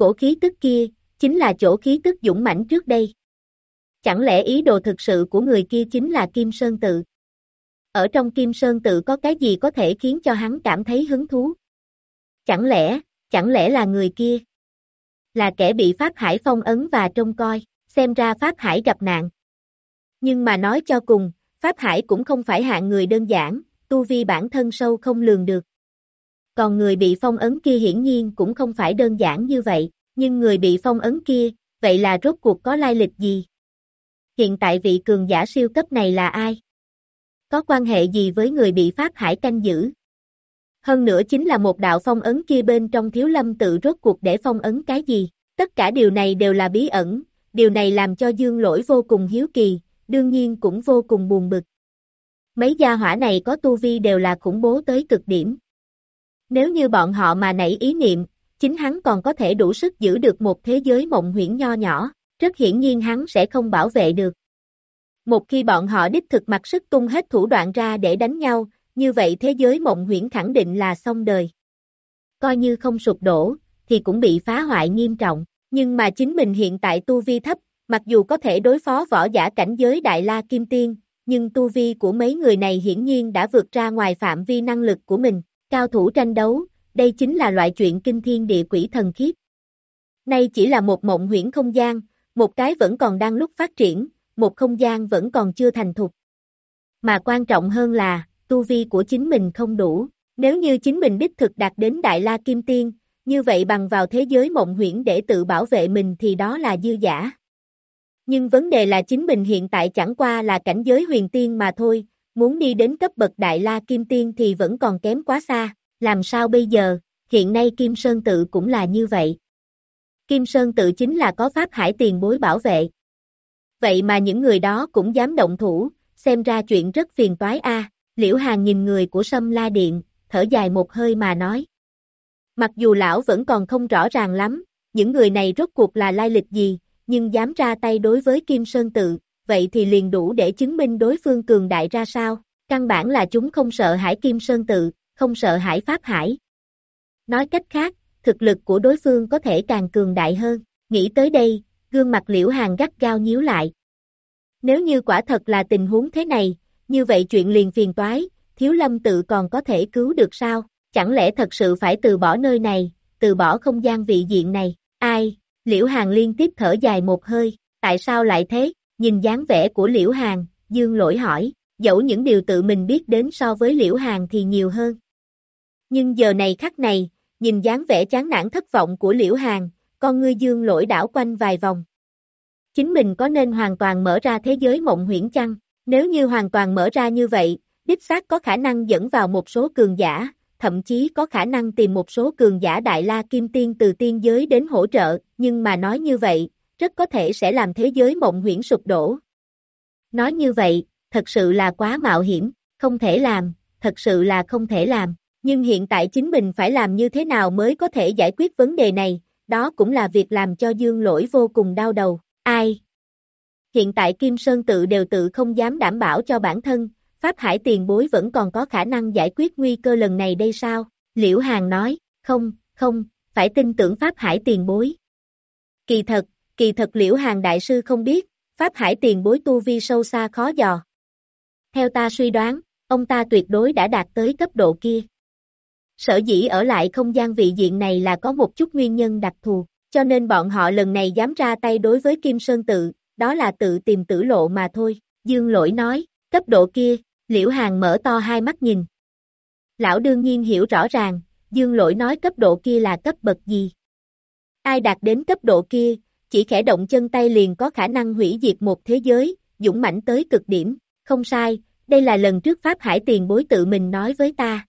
Speaker 2: Cổ khí tức kia, chính là chỗ khí tức dũng mãnh trước đây. Chẳng lẽ ý đồ thực sự của người kia chính là Kim Sơn Tự? Ở trong Kim Sơn tự có cái gì có thể khiến cho hắn cảm thấy hứng thú? Chẳng lẽ, chẳng lẽ là người kia? Là kẻ bị Pháp Hải phong ấn và trông coi, xem ra Pháp Hải gặp nạn. Nhưng mà nói cho cùng, Pháp Hải cũng không phải hạng người đơn giản, tu vi bản thân sâu không lường được. Còn người bị phong ấn kia hiển nhiên cũng không phải đơn giản như vậy, nhưng người bị phong ấn kia, vậy là rốt cuộc có lai lịch gì? Hiện tại vị cường giả siêu cấp này là ai? có quan hệ gì với người bị Pháp Hải canh giữ. Hơn nữa chính là một đạo phong ấn kia bên trong thiếu lâm tự rốt cuộc để phong ấn cái gì. Tất cả điều này đều là bí ẩn, điều này làm cho dương lỗi vô cùng hiếu kỳ, đương nhiên cũng vô cùng buồn bực. Mấy gia hỏa này có tu vi đều là khủng bố tới cực điểm. Nếu như bọn họ mà nảy ý niệm, chính hắn còn có thể đủ sức giữ được một thế giới mộng huyễn nho nhỏ, rất hiển nhiên hắn sẽ không bảo vệ được. Một khi bọn họ đích thực mặc sức tung hết thủ đoạn ra để đánh nhau, như vậy thế giới mộng huyễn khẳng định là xong đời. Coi như không sụp đổ, thì cũng bị phá hoại nghiêm trọng, nhưng mà chính mình hiện tại tu vi thấp, mặc dù có thể đối phó võ giả cảnh giới Đại La Kim Tiên, nhưng tu vi của mấy người này hiển nhiên đã vượt ra ngoài phạm vi năng lực của mình, cao thủ tranh đấu, đây chính là loại chuyện kinh thiên địa quỷ thần khiếp. Nay chỉ là một mộng huyễn không gian, một cái vẫn còn đang lúc phát triển, một không gian vẫn còn chưa thành thục. Mà quan trọng hơn là, tu vi của chính mình không đủ, nếu như chính mình đích thực đạt đến Đại La Kim Tiên, như vậy bằng vào thế giới mộng huyễn để tự bảo vệ mình thì đó là dư giả. Nhưng vấn đề là chính mình hiện tại chẳng qua là cảnh giới huyền tiên mà thôi, muốn đi đến cấp bậc Đại La Kim Tiên thì vẫn còn kém quá xa, làm sao bây giờ, hiện nay Kim Sơn Tự cũng là như vậy. Kim Sơn Tự chính là có Pháp Hải tiền bối bảo vệ, vậy mà những người đó cũng dám động thủ, xem ra chuyện rất phiền toái a. Liễu Hàng nhìn người của Sâm La Điện, thở dài một hơi mà nói. Mặc dù lão vẫn còn không rõ ràng lắm, những người này rốt cuộc là lai lịch gì, nhưng dám ra tay đối với Kim Sơn Tự, vậy thì liền đủ để chứng minh đối phương cường đại ra sao, căn bản là chúng không sợ hải Kim Sơn Tự, không sợ hải Pháp Hải. Nói cách khác, thực lực của đối phương có thể càng cường đại hơn, nghĩ tới đây, gương mặt liễu hàng gắt gao nhíu lại. Nếu như quả thật là tình huống thế này, như vậy chuyện liền phiền toái, thiếu lâm tự còn có thể cứu được sao, chẳng lẽ thật sự phải từ bỏ nơi này, từ bỏ không gian vị diện này, ai, liễu hàng liên tiếp thở dài một hơi, tại sao lại thế, nhìn dáng vẻ của liễu Hàn, dương lỗi hỏi, dẫu những điều tự mình biết đến so với liễu Hàn thì nhiều hơn. Nhưng giờ này khắc này, nhìn dáng vẻ chán nản thất vọng của liễu Hàn, con ngươi dương lỗi đảo quanh vài vòng. Chính mình có nên hoàn toàn mở ra thế giới mộng huyễn chăng? Nếu như hoàn toàn mở ra như vậy, đích xác có khả năng dẫn vào một số cường giả, thậm chí có khả năng tìm một số cường giả đại la kim tiên từ tiên giới đến hỗ trợ, nhưng mà nói như vậy, rất có thể sẽ làm thế giới mộng huyễn sụp đổ. Nói như vậy, thật sự là quá mạo hiểm, không thể làm, thật sự là không thể làm, nhưng hiện tại chính mình phải làm như thế nào mới có thể giải quyết vấn đề này, đó cũng là việc làm cho Dương Lỗi vô cùng đau đầu, ai? Hiện tại Kim Sơn tự đều tự không dám đảm bảo cho bản thân, Pháp Hải tiền bối vẫn còn có khả năng giải quyết nguy cơ lần này đây sao? Liễu Hàng nói, không, không, phải tin tưởng Pháp Hải tiền bối. Kỳ thật, kỳ thật Liễu Hàng đại sư không biết, Pháp Hải tiền bối tu vi sâu xa khó dò. Theo ta suy đoán, ông ta tuyệt đối đã đạt tới cấp độ kia. Sở dĩ ở lại không gian vị diện này là có một chút nguyên nhân đặc thù, cho nên bọn họ lần này dám ra tay đối với Kim Sơn tự, đó là tự tìm tử lộ mà thôi. Dương lỗi nói, cấp độ kia, liễu hàng mở to hai mắt nhìn. Lão đương nhiên hiểu rõ ràng, dương lỗi nói cấp độ kia là cấp bậc gì. Ai đạt đến cấp độ kia, chỉ khẽ động chân tay liền có khả năng hủy diệt một thế giới, dũng mãnh tới cực điểm, không sai, đây là lần trước Pháp Hải tiền bối tự mình nói với ta.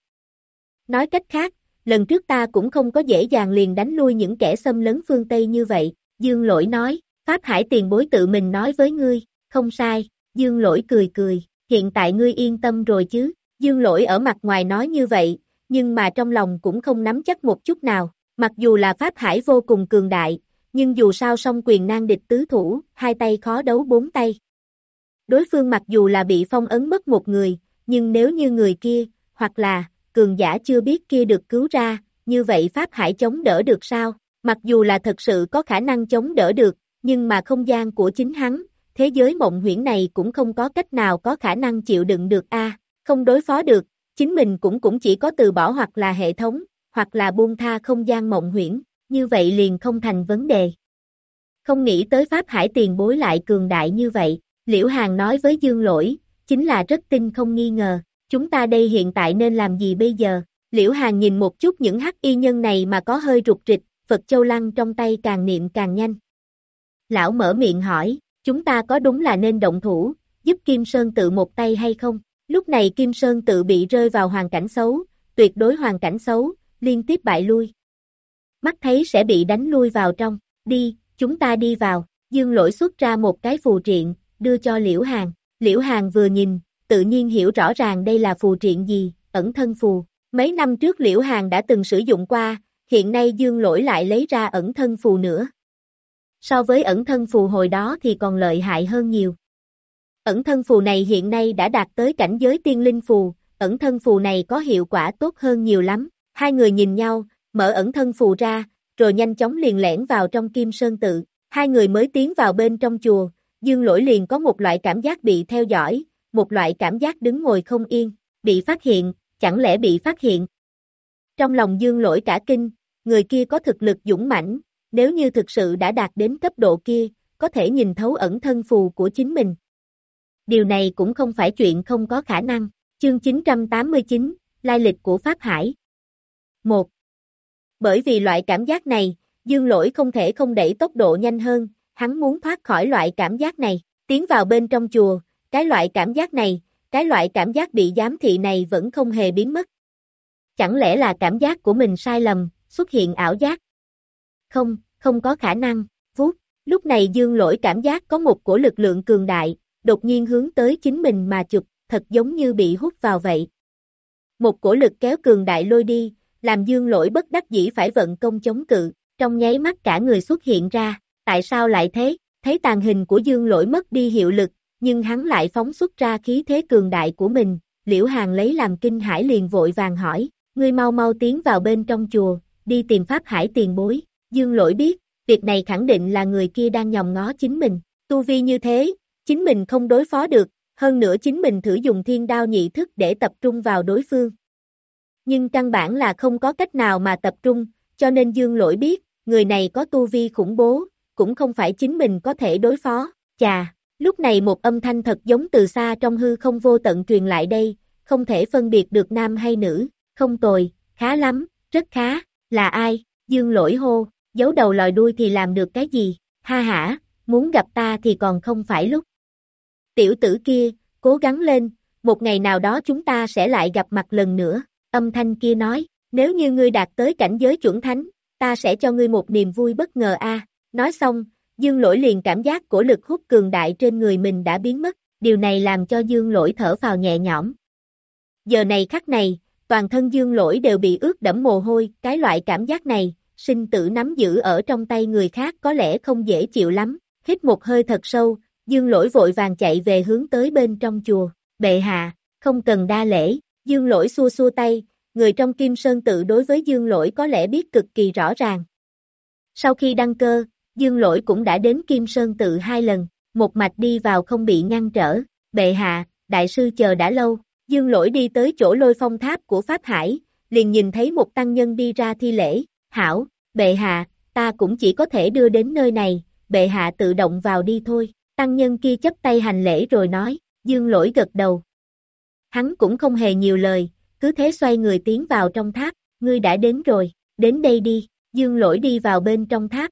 Speaker 2: Nói cách khác, lần trước ta cũng không có dễ dàng liền đánh lui những kẻ xâm lấn phương Tây như vậy, Dương Lỗi nói, Pháp Hải tiền bối tự mình nói với ngươi, không sai, Dương Lỗi cười cười, hiện tại ngươi yên tâm rồi chứ, Dương Lỗi ở mặt ngoài nói như vậy, nhưng mà trong lòng cũng không nắm chắc một chút nào, mặc dù là Pháp Hải vô cùng cường đại, nhưng dù sao song quyền nan địch tứ thủ, hai tay khó đấu bốn tay. Đối phương mặc dù là bị phong ấn mất một người, nhưng nếu như người kia, hoặc là, cường giả chưa biết kia được cứu ra, như vậy Pháp Hải chống đỡ được sao? Mặc dù là thật sự có khả năng chống đỡ được, nhưng mà không gian của chính hắn, thế giới mộng huyễn này cũng không có cách nào có khả năng chịu đựng được a không đối phó được, chính mình cũng cũng chỉ có từ bỏ hoặc là hệ thống, hoặc là buông tha không gian mộng huyễn, như vậy liền không thành vấn đề. Không nghĩ tới Pháp Hải tiền bối lại cường đại như vậy, Liễu Hàng nói với Dương Lỗi, chính là rất tin không nghi ngờ, chúng ta đây hiện tại nên làm gì bây giờ? Liễu Hàng nhìn một chút những hắc y nhân này mà có hơi rụt rịch, Phật Châu Lăng trong tay càng niệm càng nhanh. Lão mở miệng hỏi, chúng ta có đúng là nên động thủ, giúp Kim Sơn tự một tay hay không? Lúc này Kim Sơn tự bị rơi vào hoàn cảnh xấu, tuyệt đối hoàn cảnh xấu, liên tiếp bại lui. Mắt thấy sẽ bị đánh lui vào trong, đi, chúng ta đi vào, dương lỗi xuất ra một cái phù triện, đưa cho Liễu Hàng. Liễu Hàng vừa nhìn, tự nhiên hiểu rõ ràng đây là phù triện gì, ẩn thân phù. Mấy năm trước Liễu Hàng đã từng sử dụng qua, hiện nay dương lỗi lại lấy ra ẩn thân phù nữa. So với ẩn thân phù hồi đó thì còn lợi hại hơn nhiều. Ẩn thân phù này hiện nay đã đạt tới cảnh giới tiên linh phù, ẩn thân phù này có hiệu quả tốt hơn nhiều lắm. Hai người nhìn nhau, mở ẩn thân phù ra, rồi nhanh chóng liền lẻn vào trong kim sơn tự. Hai người mới tiến vào bên trong chùa, dương lỗi liền có một loại cảm giác bị theo dõi, một loại cảm giác đứng ngồi không yên, bị phát hiện, chẳng lẽ bị phát hiện. Trong lòng dương lỗi cả kinh, người kia có thực lực dũng mãnh, nếu như thực sự đã đạt đến cấp độ kia, có thể nhìn thấu ẩn thân phù của chính mình. Điều này cũng không phải chuyện không có khả năng. Chương 989, Lai lịch của Pháp Hải 1. Bởi vì loại cảm giác này, dương lỗi không thể không đẩy tốc độ nhanh hơn, hắn muốn thoát khỏi loại cảm giác này, tiến vào bên trong chùa, cái loại cảm giác này, cái loại cảm giác bị giám thị này vẫn không hề biến mất. Chẳng lẽ là cảm giác của mình sai lầm, xuất hiện ảo giác? Không, không có khả năng, vút, lúc này dương lỗi cảm giác có một cổ lực lượng cường đại, đột nhiên hướng tới chính mình mà chụp, thật giống như bị hút vào vậy. Một cổ lực kéo cường đại lôi đi, làm dương lỗi bất đắc dĩ phải vận công chống cự, trong nháy mắt cả người xuất hiện ra, tại sao lại thế, thấy tàn hình của dương lỗi mất đi hiệu lực, nhưng hắn lại phóng xuất ra khí thế cường đại của mình, liễu hàng lấy làm kinh hải liền vội vàng hỏi, ngươi mau mau tiến vào bên trong chùa, đi tìm pháp hải tiền bối, dương lỗi biết, việc này khẳng định là người kia đang nhòm ngó chính mình, tu vi như thế, chính mình không đối phó được, hơn nữa chính mình thử dùng thiên đao nhị thức để tập trung vào đối phương. Nhưng căn bản là không có cách nào mà tập trung, cho nên dương lỗi biết, người này có tu vi khủng bố, cũng không phải chính mình có thể đối phó, chà, lúc này một âm thanh thật giống từ xa trong hư không vô tận truyền lại đây, không thể phân biệt được nam hay nữ, không tồi, khá lắm, rất khá, là ai, dương lỗi hô, giấu đầu lòi đuôi thì làm được cái gì, ha hả, muốn gặp ta thì còn không phải lúc. Tiểu tử kia, cố gắng lên, một ngày nào đó chúng ta sẽ lại gặp mặt lần nữa, âm thanh kia nói, nếu như ngươi đạt tới cảnh giới chuẩn thánh, ta sẽ cho ngươi một niềm vui bất ngờ a. Nói xong, Dương Lỗi liền cảm giác của lực hút cường đại trên người mình đã biến mất, điều này làm cho Dương Lỗi thở vào nhẹ nhõm. giờ này khắc này, toàn thân dương lỗi đều bị ướt đẫm mồ hôi, cái loại cảm giác này, sinh tử nắm giữ ở trong tay người khác có lẽ không dễ chịu lắm, hít một hơi thật sâu, dương lỗi vội vàng chạy về hướng tới bên trong chùa, bệ hạ, không cần đa lễ, dương lỗi xua xua tay, người trong kim sơn tự đối với dương lỗi có lẽ biết cực kỳ rõ ràng. Sau khi đăng cơ, dương lỗi cũng đã đến kim sơn tự hai lần, một mạch đi vào không bị ngăn trở, bệ hạ, đại sư chờ đã lâu, dương lỗi đi tới chỗ lôi phong tháp của Pháp Hải, liền nhìn thấy một tăng nhân đi ra thi lễ, hảo, bệ hạ, ta cũng chỉ có thể đưa đến nơi này, bệ hạ tự động vào đi thôi, tăng nhân kia chấp tay hành lễ rồi nói, dương lỗi gật đầu. Hắn cũng không hề nhiều lời, cứ thế xoay người tiến vào trong tháp, ngươi đã đến rồi, đến đây đi, dương lỗi đi vào bên trong tháp.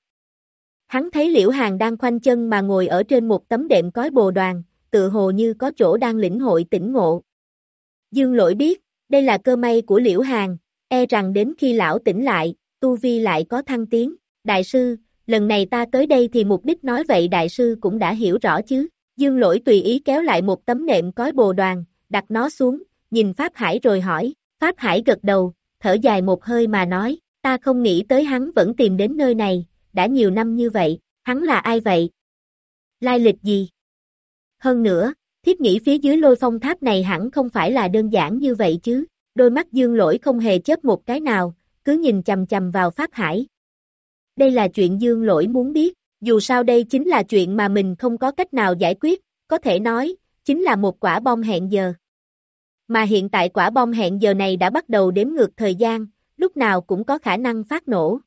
Speaker 2: Hắn thấy Liễu Hàng đang khoanh chân mà ngồi ở trên một tấm đệm cói bồ đoàn, tự hồ như có chỗ đang lĩnh hội tỉnh ngộ. Dương lỗi biết, đây là cơ may của Liễu Hàng, e rằng đến khi lão tỉnh lại, Tu Vi lại có thăng tiến. Đại sư, lần này ta tới đây thì mục đích nói vậy đại sư cũng đã hiểu rõ chứ. Dương lỗi tùy ý kéo lại một tấm nệm cói bồ đoàn, đặt nó xuống, nhìn Pháp Hải rồi hỏi, Pháp Hải gật đầu, thở dài một hơi mà nói, ta không nghĩ tới hắn vẫn tìm đến nơi này, đã nhiều năm như vậy, hắn là ai vậy? Lai lịch gì? Hơn nữa, thiết nghĩ phía dưới lôi phong tháp này hẳn không phải là đơn giản như vậy chứ, đôi mắt dương lỗi không hề chớp một cái nào, cứ nhìn chầm chầm vào Pháp Hải. Đây là chuyện dương lỗi muốn biết, dù sao đây chính là chuyện mà mình không có cách nào giải quyết, có thể nói, chính là một quả bom hẹn giờ. Mà hiện tại quả bom hẹn giờ này đã bắt đầu đếm ngược thời gian, lúc nào cũng có khả năng phát nổ.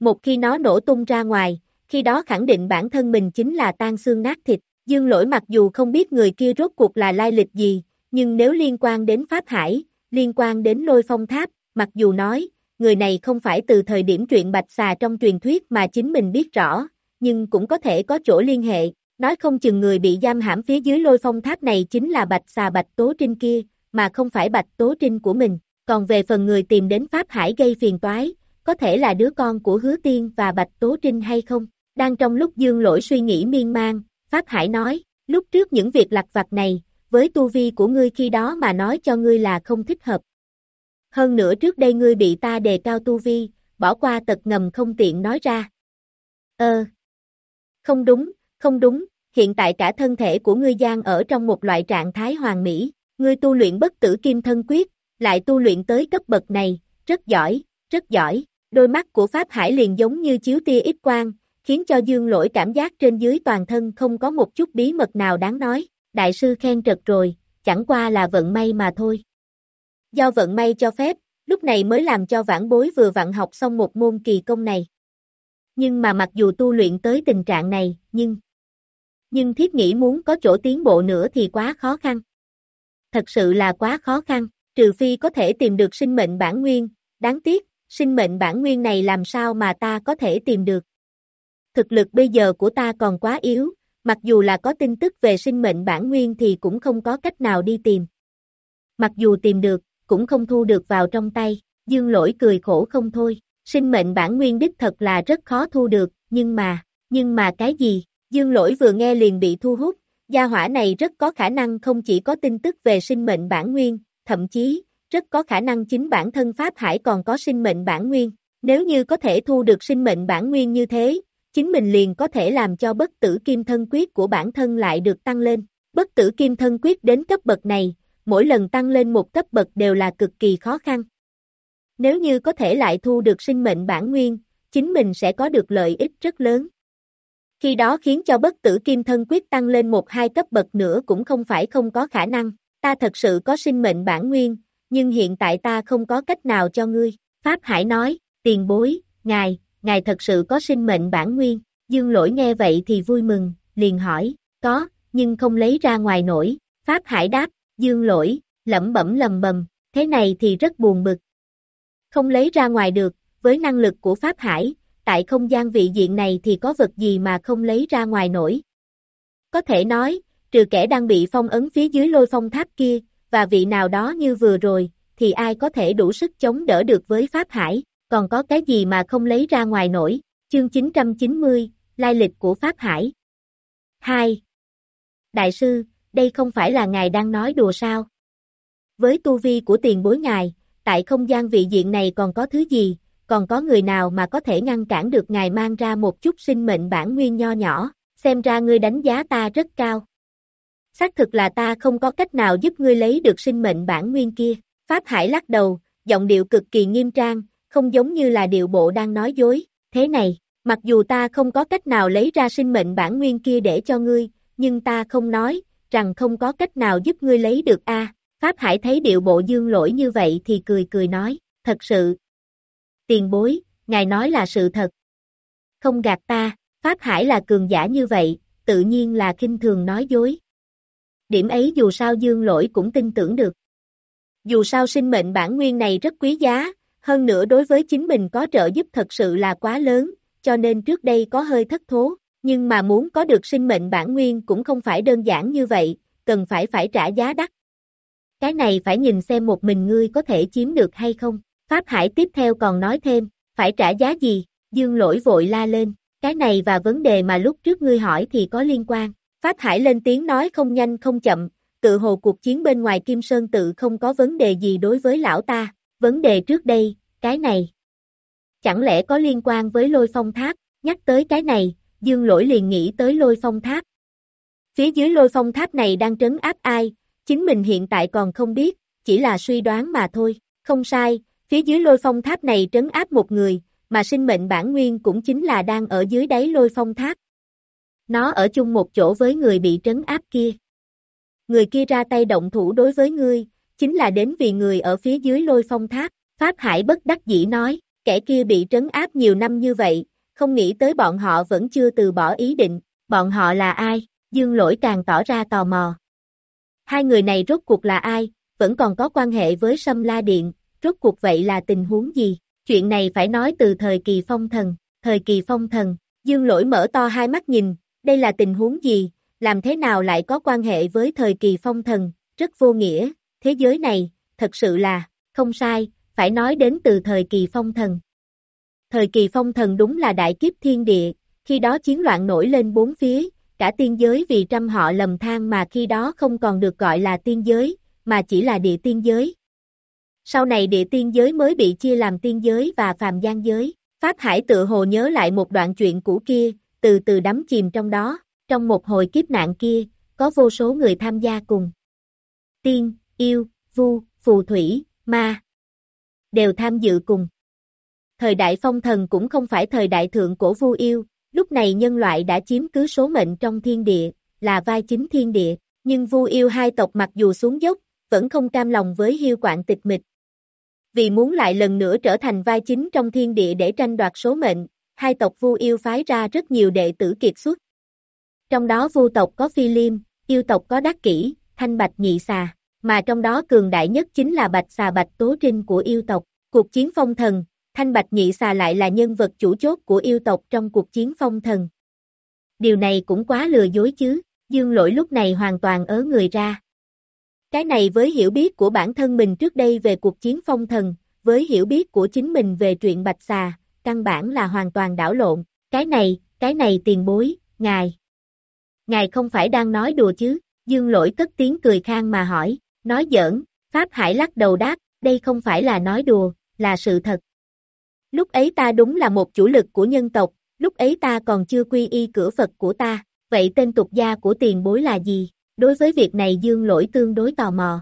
Speaker 2: Một khi nó nổ tung ra ngoài, khi đó khẳng định bản thân mình chính là tan xương nát thịt. Dương lỗi mặc dù không biết người kia rốt cuộc là lai lịch gì, nhưng nếu liên quan đến Pháp Hải, liên quan đến lôi phong tháp, mặc dù nói, người này không phải từ thời điểm truyện bạch xà trong truyền thuyết mà chính mình biết rõ, nhưng cũng có thể có chỗ liên hệ, nói không chừng người bị giam hãm phía dưới lôi phong tháp này chính là bạch xà bạch tố trinh kia, mà không phải bạch tố trinh của mình, còn về phần người tìm đến Pháp Hải gây phiền toái, có thể là đứa con của hứa tiên và bạch tố trinh hay không, đang trong lúc dương lỗi suy nghĩ miên man, Pháp Hải nói, lúc trước những việc lặt vặt này, với tu vi của ngươi khi đó mà nói cho ngươi là không thích hợp, hơn nữa trước đây ngươi bị ta đề cao tu vi, bỏ qua tật ngầm không tiện nói ra. Ơ. không đúng, không đúng, hiện tại cả thân thể của ngươi gian ở trong một loại trạng thái hoàn mỹ, ngươi tu luyện bất tử kim thân quyết, lại tu luyện tới cấp bậc này, rất giỏi, rất giỏi, đôi mắt của Pháp Hải liền giống như chiếu tia ít quang, khiến cho dương lỗi cảm giác trên dưới toàn thân không có một chút bí mật nào đáng nói, đại sư khen trật rồi, chẳng qua là vận may mà thôi. Do vận may cho phép, lúc này mới làm cho vãn bối vừa vặn học xong một môn kỳ công này. Nhưng mà mặc dù tu luyện tới tình trạng này, nhưng... Nhưng thiết nghĩ muốn có chỗ tiến bộ nữa thì quá khó khăn. Thật sự là quá khó khăn, trừ phi có thể tìm được sinh mệnh bản nguyên, đáng tiếc, sinh mệnh bản nguyên này làm sao mà ta có thể tìm được. Thực lực bây giờ của ta còn quá yếu, mặc dù là có tin tức về sinh mệnh bản nguyên thì cũng không có cách nào đi tìm. Mặc dù tìm được, cũng không thu được vào trong tay, dương lỗi cười khổ không thôi, sinh mệnh bản nguyên đích thật là rất khó thu được, nhưng mà, nhưng mà cái gì, dương lỗi vừa nghe liền bị thu hút, gia hỏa này rất có khả năng không chỉ có tin tức về sinh mệnh bản nguyên, thậm chí, rất có khả năng chính bản thân Pháp Hải còn có sinh mệnh bản nguyên, nếu như có thể thu được sinh mệnh bản nguyên như thế, chính mình liền có thể làm cho bất tử kim thân quyết của bản thân lại được tăng lên, bất tử kim thân quyết đến cấp bậc này, mỗi lần tăng lên một cấp bậc đều là cực kỳ khó khăn. Nếu như có thể lại thu được sinh mệnh bản nguyên, chính mình sẽ có được lợi ích rất lớn. Khi đó khiến cho bất tử kim thân quyết tăng lên một hai cấp bậc nữa cũng không phải không có khả năng, ta thật sự có sinh mệnh bản nguyên, nhưng hiện tại ta không có cách nào cho ngươi. Pháp Hải nói, tiền bối, ngài, ngài thật sự có sinh mệnh bản nguyên, dương lỗi nghe vậy thì vui mừng, liền hỏi, có, nhưng không lấy ra ngoài nổi. Pháp Hải đáp, Dương lỗi, lẩm bẩm lầm bầm, thế này thì rất buồn bực. Không lấy ra ngoài được, với năng lực của Pháp Hải, tại không gian vị diện này thì có vật gì mà không lấy ra ngoài nổi. Có thể nói, trừ kẻ đang bị phong ấn phía dưới lôi phong tháp kia, và vị nào đó như vừa rồi, thì ai có thể đủ sức chống đỡ được với Pháp Hải, còn có cái gì mà không lấy ra ngoài nổi. Chương 990, Lai lịch của Pháp Hải 2. Đại sư, đây không phải là ngài đang nói đùa sao? với tu vi của tiền bối ngài, tại không gian vị diện này còn có thứ gì, còn có người nào mà có thể ngăn cản được ngài mang ra một chút sinh mệnh bản nguyên nho nhỏ, xem ra ngươi đánh giá ta rất cao. Xác thực là ta không có cách nào giúp ngươi lấy được sinh mệnh bản nguyên kia. Pháp Hải lắc đầu, giọng điệu cực kỳ nghiêm trang, không giống như là điệu bộ đang nói dối. Thế này, mặc dù ta không có cách nào lấy ra sinh mệnh bản nguyên kia để cho ngươi, nhưng ta không nói, rằng không có cách nào giúp ngươi lấy được a. Pháp Hải thấy điệu bộ dương lỗi như vậy thì cười cười nói, thật sự. Tiền bối, ngài nói là sự thật. Không gạt ta, Pháp Hải là cường giả như vậy, tự nhiên là kinh thường nói dối. Điểm ấy dù sao dương lỗi cũng tin tưởng được. Dù sao sinh mệnh bản nguyên này rất quý giá, hơn nữa đối với chính mình có trợ giúp thật sự là quá lớn, cho nên trước đây có hơi thất thố, nhưng mà muốn có được sinh mệnh bản nguyên cũng không phải đơn giản như vậy, cần phải phải trả giá đắt. Cái này phải nhìn xem một mình ngươi có thể chiếm được hay không. Pháp Hải tiếp theo còn nói thêm, phải trả giá gì? Dương lỗi vội la lên, cái này và vấn đề mà lúc trước ngươi hỏi thì có liên quan. Pháp Hải lên tiếng nói không nhanh không chậm, tự hồ cuộc chiến bên ngoài Kim Sơn tự không có vấn đề gì đối với lão ta, vấn đề trước đây, cái này. Chẳng lẽ có liên quan với lôi phong tháp, nhắc tới cái này, dương lỗi liền nghĩ tới lôi phong tháp. Phía dưới lôi phong tháp này đang trấn áp ai, chính mình hiện tại còn không biết, chỉ là suy đoán mà thôi, không sai, phía dưới lôi phong tháp này trấn áp một người, mà sinh mệnh bản nguyên cũng chính là đang ở dưới đáy lôi phong tháp. Nó ở chung một chỗ với người bị trấn áp kia. Người kia ra tay động thủ đối với ngươi, chính là đến vì người ở phía dưới lôi phong tháp. Pháp Hải bất đắc dĩ nói, kẻ kia bị trấn áp nhiều năm như vậy, không nghĩ tới bọn họ vẫn chưa từ bỏ ý định, bọn họ là ai, dương lỗi càng tỏ ra tò mò. Hai người này rốt cuộc là ai, vẫn còn có quan hệ với Sâm La Điện, rốt cuộc vậy là tình huống gì, chuyện này phải nói từ thời kỳ phong thần, thời kỳ phong thần, dương lỗi mở to hai mắt nhìn, đây là tình huống gì, làm thế nào lại có quan hệ với thời kỳ phong thần, rất vô nghĩa, thế giới này, thật sự là, không sai, phải nói đến từ thời kỳ phong thần. Thời kỳ phong thần đúng là đại kiếp thiên địa, khi đó chiến loạn nổi lên bốn phía, cả tiên giới vì trăm họ lầm than mà khi đó không còn được gọi là tiên giới, mà chỉ là địa tiên giới. Sau này địa tiên giới mới bị chia làm tiên giới và phàm gian giới. Pháp Hải tự hồ nhớ lại một đoạn chuyện cũ kia, từ từ đắm chìm trong đó, trong một hồi kiếp nạn kia, có vô số người tham gia cùng. Tiên, yêu, vu, phù thủy, ma, đều tham dự cùng. Thời đại phong thần cũng không phải thời đại thượng cổ vu yêu, lúc này nhân loại đã chiếm cứ số mệnh trong thiên địa, là vai chính thiên địa, nhưng vu yêu hai tộc mặc dù xuống dốc, vẫn không cam lòng với hiu quạng tịch mịch. Vì muốn lại lần nữa trở thành vai chính trong thiên địa để tranh đoạt số mệnh, hai tộc vu yêu phái ra rất nhiều đệ tử kiệt xuất. Trong đó vu tộc có phi liêm, yêu tộc có đắc kỷ, thanh bạch nhị xà, mà trong đó cường đại nhất chính là bạch xà bạch tố trinh của yêu tộc. Cuộc chiến phong thần, thanh bạch nhị xà lại là nhân vật chủ chốt của yêu tộc trong cuộc chiến phong thần. Điều này cũng quá lừa dối chứ, dương lỗi lúc này hoàn toàn ớ người ra. Cái này với hiểu biết của bản thân mình trước đây về cuộc chiến phong thần, với hiểu biết của chính mình về truyện bạch xà, căn bản là hoàn toàn đảo lộn. Cái này, cái này tiền bối, ngài. Ngài không phải đang nói đùa chứ, dương lỗi cất tiếng cười khang mà hỏi, nói giỡn, Pháp Hải lắc đầu đáp, đây không phải là nói đùa, là sự thật. Lúc ấy ta đúng là một chủ lực của nhân tộc, lúc ấy ta còn chưa quy y cửa Phật của ta, vậy tên tục gia của tiền bối là gì? Đối với việc này dương lỗi tương đối tò mò.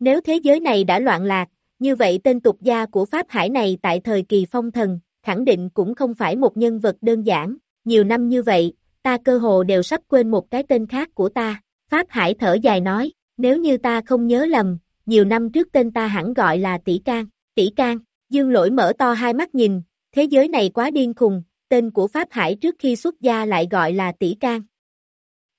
Speaker 2: Nếu thế giới này đã loạn lạc, như vậy tên tục gia của Pháp Hải này tại thời kỳ phong thần, khẳng định cũng không phải một nhân vật đơn giản, nhiều năm như vậy, ta cơ hồ đều sắp quên một cái tên khác của ta. Pháp Hải thở dài nói, nếu như ta không nhớ lầm, nhiều năm trước tên ta hẳn gọi là Tỷ Can, Tỷ Can, dương lỗi mở to hai mắt nhìn, thế giới này quá điên khùng, tên của Pháp Hải trước khi xuất gia lại gọi là Tỷ Can.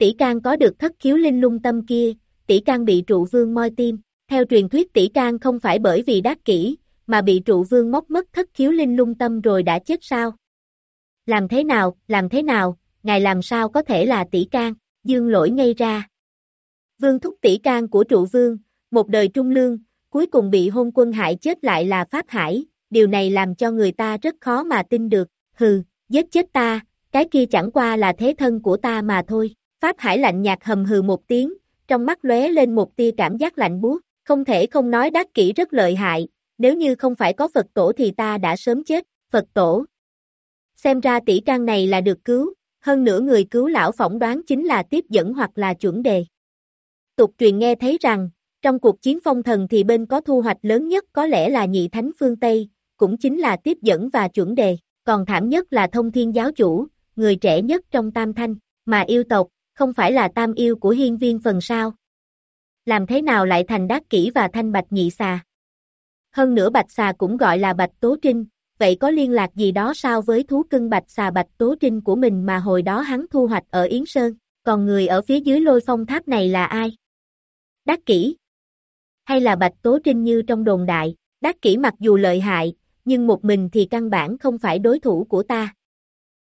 Speaker 2: Tỷ Can có được thất khiếu linh lung tâm kia, Tỷ Can bị trụ vương moi tim, theo truyền thuyết Tỷ Can không phải bởi vì đắc kỹ, mà bị trụ vương móc mất thất khiếu linh lung tâm rồi đã chết sao? Làm thế nào, làm thế nào, ngài làm sao có thể là tỷ can, dương lỗi ngay ra. Vương thúc tỷ can của trụ vương, một đời trung lương, cuối cùng bị hôn quân hại chết lại là Pháp Hải, điều này làm cho người ta rất khó mà tin được, hừ, giết chết ta, cái kia chẳng qua là thế thân của ta mà thôi. Pháp Hải lạnh nhạt hầm hừ một tiếng, trong mắt lóe lên một tia cảm giác lạnh buốt, Không thể không nói đắc kỹ rất lợi hại, nếu như không phải có Phật tổ thì ta đã sớm chết, Phật tổ. Xem ra tỷ can này là được cứu, hơn nữa người cứu lão phỏng đoán chính là tiếp dẫn hoặc là chuẩn đề. Tục truyền nghe thấy rằng, trong cuộc chiến phong thần thì bên có thu hoạch lớn nhất có lẽ là nhị thánh phương Tây, cũng chính là tiếp dẫn và chuẩn đề, còn thảm nhất là thông thiên giáo chủ, người trẻ nhất trong tam thanh, mà yêu tộc, không phải là tam yêu của hiên viên phần sao. Làm thế nào lại thành Đát kỷ và thanh bạch nhị xà? Hơn nữa bạch xà cũng gọi là bạch tố trinh, vậy có liên lạc gì đó sao với thú cưng bạch xà bạch tố trinh của mình mà hồi đó hắn thu hoạch ở Yến Sơn, còn người ở phía dưới lôi phong tháp này là ai? Đắc kỷ? Hay là bạch tố trinh như trong đồn đại, đắc kỷ mặc dù lợi hại, nhưng một mình thì căn bản không phải đối thủ của ta.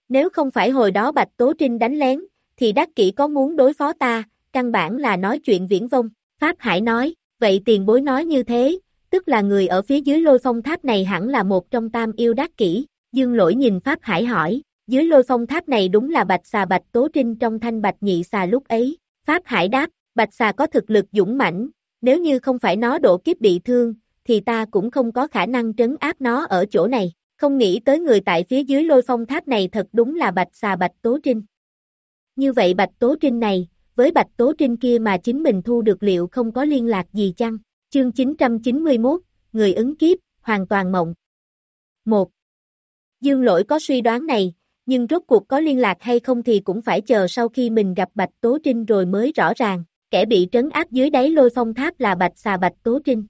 Speaker 2: Nếu không phải hồi đó bạch tố trinh đánh lén, thì đắc kỷ có muốn đối phó ta, căn bản là nói chuyện viễn vông, Pháp Hải nói, vậy tiền bối nói như thế, tức là người ở phía dưới lôi phong tháp này hẳn là một trong tam yêu đắc kỷ, dương lỗi nhìn Pháp Hải hỏi, dưới lôi phong tháp này đúng là bạch xà bạch tố trinh trong thanh bạch nhị xà lúc ấy, Pháp Hải đáp, bạch xà có thực lực dũng mãnh, nếu như không phải nó độ kiếp bị thương, thì ta cũng không có khả năng trấn áp nó ở chỗ này, không nghĩ tới người tại phía dưới lôi phong tháp này thật đúng là bạch xà bạch tố trinh. Như vậy bạch tố trinh này, với bạch tố trinh kia mà chính mình thu được liệu không có liên lạc gì chăng? Chương 991, Người ứng kiếp, hoàn toàn mộng. 1. Dương lỗi có suy đoán này, nhưng rốt cuộc có liên lạc hay không thì cũng phải chờ sau khi mình gặp Bạch Tố Trinh rồi mới rõ ràng, kẻ bị trấn áp dưới đáy lôi phong tháp là Bạch xà Bạch Tố Trinh.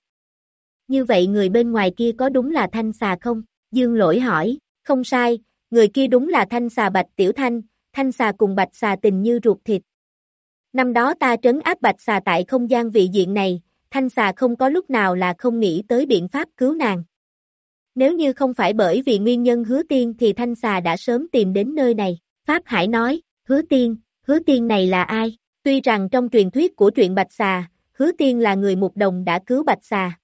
Speaker 2: Như vậy người bên ngoài kia có đúng là thanh xà không? Dương lỗi hỏi, không sai, người kia đúng là thanh xà Bạch Tiểu Thanh, thanh xà cùng Bạch xà tình như ruột thịt. Năm đó ta trấn áp Bạch xà tại không gian vị diện này, thanh xà không có lúc nào là không nghĩ tới biện pháp cứu nàng. Nếu như không phải bởi vì nguyên nhân hứa tiên thì thanh xà đã sớm tìm đến nơi này. Pháp Hải nói, hứa tiên, hứa tiên này là ai? Tuy rằng trong truyền thuyết của truyện Bạch Xà, hứa tiên là người mục đồng đã cứu Bạch Xà.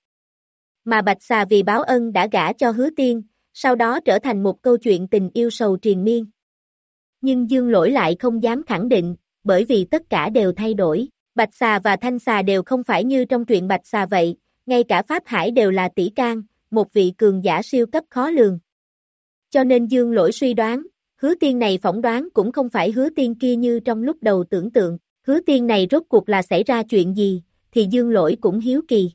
Speaker 2: Mà Bạch Xà vì báo ân đã gả cho hứa tiên, sau đó trở thành một câu chuyện tình yêu sầu triền miên. Nhưng Dương Lỗi lại không dám khẳng định, bởi vì tất cả đều thay đổi. Bạch xà và thanh xà đều không phải như trong truyện bạch xà vậy, ngay cả Pháp Hải đều là tỷ can, một vị cường giả siêu cấp khó lường. Cho nên Dương lỗi suy đoán, hứa tiên này phỏng đoán cũng không phải hứa tiên kia như trong lúc đầu tưởng tượng, hứa tiên này rốt cuộc là xảy ra chuyện gì, thì Dương lỗi cũng hiếu kỳ.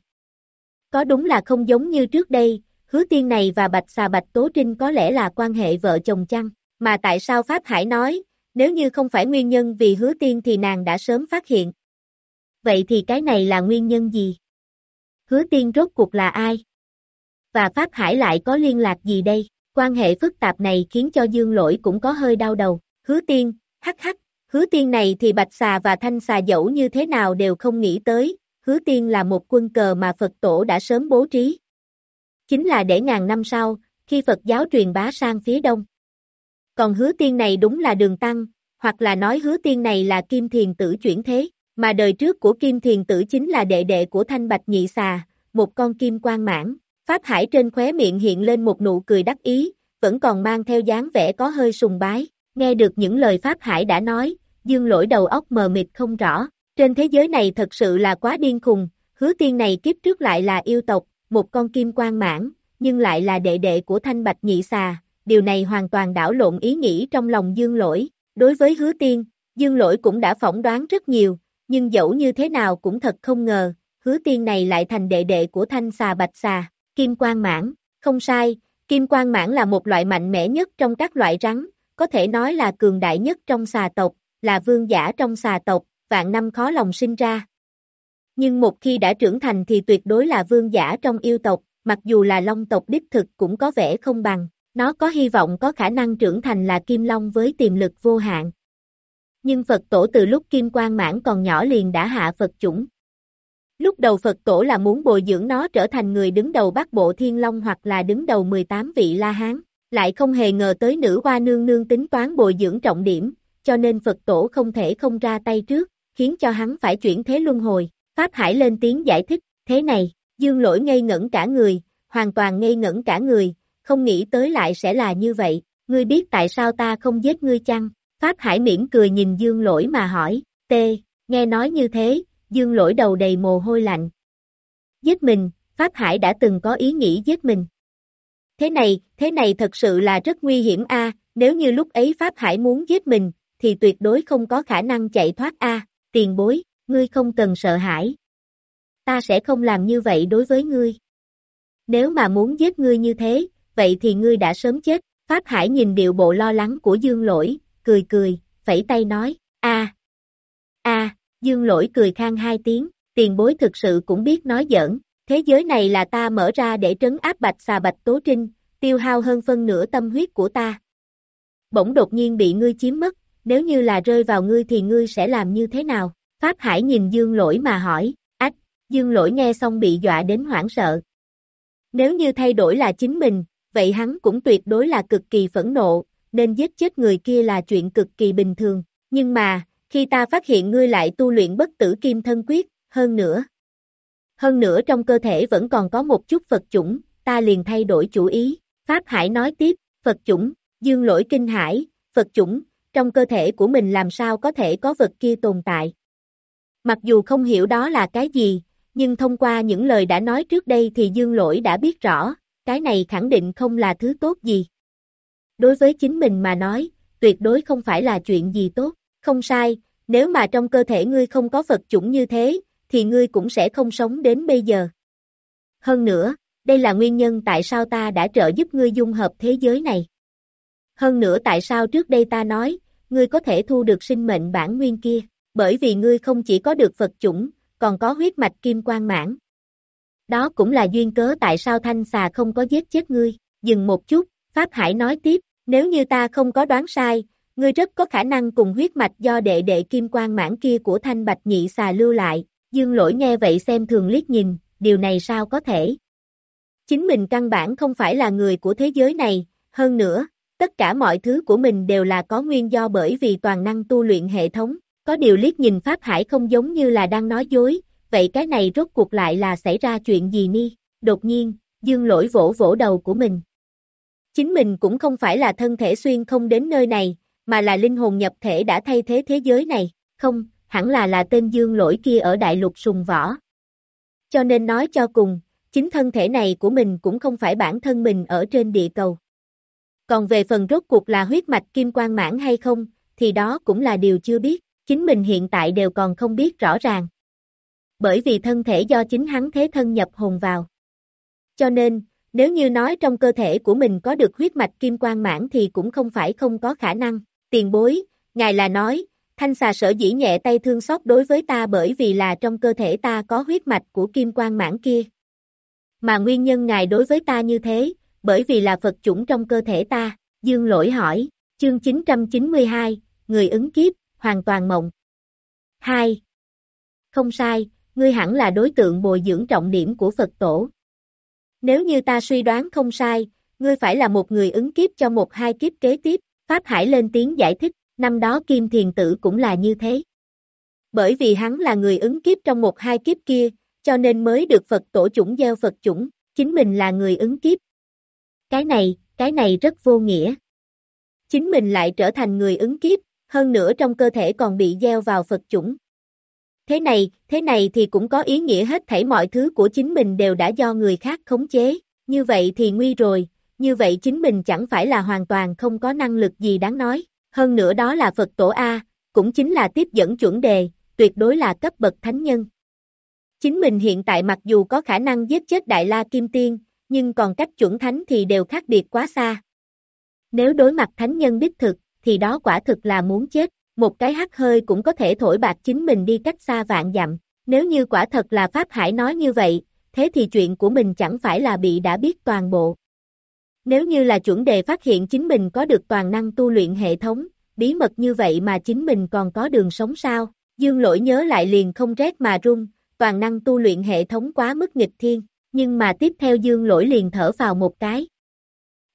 Speaker 2: Có đúng là không giống như trước đây, hứa tiên này và bạch xà bạch tố trinh có lẽ là quan hệ vợ chồng chăng, mà tại sao Pháp Hải nói, nếu như không phải nguyên nhân vì hứa tiên thì nàng đã sớm phát hiện vậy thì cái này là nguyên nhân gì? Hứa tiên rốt cuộc là ai? Và Pháp Hải lại có liên lạc gì đây? Quan hệ phức tạp này khiến cho Dương Lỗi cũng có hơi đau đầu. Hứa tiên, hắc hắc, hứa tiên này thì bạch xà và thanh xà dẫu như thế nào đều không nghĩ tới, hứa tiên là một quân cờ mà Phật tổ đã sớm bố trí. Chính là để ngàn năm sau, khi Phật giáo truyền bá sang phía đông. Còn hứa tiên này đúng là đường tăng, hoặc là nói hứa tiên này là kim thiền tử chuyển thế. Mà đời trước của Kim Thiền Tử chính là đệ đệ của Thanh Bạch Nhị Xà, một con kim quan mãn. Pháp Hải trên khóe miệng hiện lên một nụ cười đắc ý, vẫn còn mang theo dáng vẻ có hơi sùng bái. Nghe được những lời Pháp Hải đã nói, dương lỗi đầu óc mờ mịt không rõ. Trên thế giới này thật sự là quá điên khùng, hứa tiên này kiếp trước lại là yêu tộc, một con kim quan mãn, nhưng lại là đệ đệ của Thanh Bạch Nhị Xà. Điều này hoàn toàn đảo lộn ý nghĩ trong lòng dương lỗi. Đối với hứa tiên, dương lỗi cũng đã phỏng đoán rất nhiều, nhưng dẫu như thế nào cũng thật không ngờ, hứa tiên này lại thành đệ đệ của thanh xà bạch xà, kim quang mãn, không sai, kim quang mãn là một loại mạnh mẽ nhất trong các loại rắn, có thể nói là cường đại nhất trong xà tộc, là vương giả trong xà tộc, vạn năm khó lòng sinh ra. Nhưng một khi đã trưởng thành thì tuyệt đối là vương giả trong yêu tộc, mặc dù là long tộc đích thực cũng có vẻ không bằng, nó có hy vọng có khả năng trưởng thành là kim long với tiềm lực vô hạn nhưng Phật tổ từ lúc Kim Quang Mãn còn nhỏ liền đã hạ Phật chủng. Lúc đầu Phật tổ là muốn bồi dưỡng nó trở thành người đứng đầu Bắc Bộ Thiên Long hoặc là đứng đầu 18 vị La Hán, lại không hề ngờ tới nữ hoa nương nương tính toán bồi dưỡng trọng điểm, cho nên Phật tổ không thể không ra tay trước, khiến cho hắn phải chuyển thế luân hồi. Pháp Hải lên tiếng giải thích, thế này, dương lỗi ngây ngẩn cả người, hoàn toàn ngây ngẩn cả người, không nghĩ tới lại sẽ là như vậy, ngươi biết tại sao ta không giết ngươi chăng? Pháp Hải miễn cười nhìn Dương Lỗi mà hỏi, tê, nghe nói như thế, Dương Lỗi đầu đầy mồ hôi lạnh. giết mình, Pháp Hải đã từng có ý nghĩ giết mình. Thế này, thế này thật sự là rất nguy hiểm a. nếu như lúc ấy Pháp Hải muốn giết mình, thì tuyệt đối không có khả năng chạy thoát a. tiền bối, ngươi không cần sợ hãi. Ta sẽ không làm như vậy đối với ngươi. Nếu mà muốn giết ngươi như thế, vậy thì ngươi đã sớm chết. Pháp Hải nhìn điệu bộ lo lắng của Dương Lỗi, cười cười, phẩy tay nói, a, a, Dương Lỗi cười khang hai tiếng, tiền bối thực sự cũng biết nói giỡn, thế giới này là ta mở ra để trấn áp bạch xà bạch tố trinh, tiêu hao hơn phân nửa tâm huyết của ta. Bỗng đột nhiên bị ngươi chiếm mất, nếu như là rơi vào ngươi thì ngươi sẽ làm như thế nào? Pháp Hải nhìn Dương Lỗi mà hỏi, ách, Dương Lỗi nghe xong bị dọa đến hoảng sợ. Nếu như thay đổi là chính mình, vậy hắn cũng tuyệt đối là cực kỳ phẫn nộ, nên giết chết người kia là chuyện cực kỳ bình thường. Nhưng mà, khi ta phát hiện ngươi lại tu luyện bất tử kim thân quyết, hơn nữa. Hơn nữa trong cơ thể vẫn còn có một chút Phật chủng, ta liền thay đổi chủ ý. Pháp Hải nói tiếp, Phật chủng, dương lỗi kinh hải, Phật chủng, trong cơ thể của mình làm sao có thể có vật kia tồn tại. Mặc dù không hiểu đó là cái gì, nhưng thông qua những lời đã nói trước đây thì dương lỗi đã biết rõ, cái này khẳng định không là thứ tốt gì. Đối với chính mình mà nói, tuyệt đối không phải là chuyện gì tốt, không sai, nếu mà trong cơ thể ngươi không có Phật chủng như thế, thì ngươi cũng sẽ không sống đến bây giờ. Hơn nữa, đây là nguyên nhân tại sao ta đã trợ giúp ngươi dung hợp thế giới này. Hơn nữa tại sao trước đây ta nói, ngươi có thể thu được sinh mệnh bản nguyên kia, bởi vì ngươi không chỉ có được Phật chủng, còn có huyết mạch kim quang mãn. Đó cũng là duyên cớ tại sao thanh xà không có giết chết ngươi, dừng một chút, Pháp Hải nói tiếp, nếu như ta không có đoán sai, ngươi rất có khả năng cùng huyết mạch do đệ đệ kim quang mãn kia của thanh bạch nhị xà lưu lại, dương lỗi nghe vậy xem thường liếc nhìn, điều này sao có thể. Chính mình căn bản không phải là người của thế giới này, hơn nữa, tất cả mọi thứ của mình đều là có nguyên do bởi vì toàn năng tu luyện hệ thống, có điều liếc nhìn Pháp Hải không giống như là đang nói dối, vậy cái này rốt cuộc lại là xảy ra chuyện gì ni? Đột nhiên, dương lỗi vỗ vỗ đầu của mình. Chính mình cũng không phải là thân thể xuyên không đến nơi này, mà là linh hồn nhập thể đã thay thế thế giới này, không, hẳn là là tên dương lỗi kia ở đại lục sùng võ. Cho nên nói cho cùng, chính thân thể này của mình cũng không phải bản thân mình ở trên địa cầu. Còn về phần rốt cuộc là huyết mạch kim quang mãn hay không, thì đó cũng là điều chưa biết, chính mình hiện tại đều còn không biết rõ ràng. Bởi vì thân thể do chính hắn thế thân nhập hồn vào. Cho nên, nếu như nói trong cơ thể của mình có được huyết mạch kim quang mãn thì cũng không phải không có khả năng. Tiền bối, ngài là nói, thanh xà sở dĩ nhẹ tay thương xót đối với ta bởi vì là trong cơ thể ta có huyết mạch của kim quang mãn kia. Mà nguyên nhân ngài đối với ta như thế, bởi vì là Phật chủng trong cơ thể ta, dương lỗi hỏi, chương 992, người ứng kiếp, hoàn toàn mộng. 2. Không sai, ngươi hẳn là đối tượng bồi dưỡng trọng điểm của Phật tổ. Nếu như ta suy đoán không sai, ngươi phải là một người ứng kiếp cho một hai kiếp kế tiếp, Pháp Hải lên tiếng giải thích, năm đó Kim Thiền Tử cũng là như thế. Bởi vì hắn là người ứng kiếp trong một hai kiếp kia, cho nên mới được Phật tổ chủng gieo Phật chủng, chính mình là người ứng kiếp. Cái này, cái này rất vô nghĩa. Chính mình lại trở thành người ứng kiếp, hơn nữa trong cơ thể còn bị gieo vào Phật chủng. Thế này, thế này thì cũng có ý nghĩa hết thảy mọi thứ của chính mình đều đã do người khác khống chế, như vậy thì nguy rồi, như vậy chính mình chẳng phải là hoàn toàn không có năng lực gì đáng nói, hơn nữa đó là Phật tổ A, cũng chính là tiếp dẫn chuẩn đề, tuyệt đối là cấp bậc thánh nhân. Chính mình hiện tại mặc dù có khả năng giết chết Đại La Kim Tiên, nhưng còn cách chuẩn thánh thì đều khác biệt quá xa. Nếu đối mặt thánh nhân đích thực, thì đó quả thực là muốn chết, một cái hắt hơi cũng có thể thổi bạc chính mình đi cách xa vạn dặm. Nếu như quả thật là Pháp Hải nói như vậy, thế thì chuyện của mình chẳng phải là bị đã biết toàn bộ. Nếu như là chuẩn đề phát hiện chính mình có được toàn năng tu luyện hệ thống, bí mật như vậy mà chính mình còn có đường sống sao, dương lỗi nhớ lại liền không rét mà run, toàn năng tu luyện hệ thống quá mức nghịch thiên, nhưng mà tiếp theo dương lỗi liền thở vào một cái.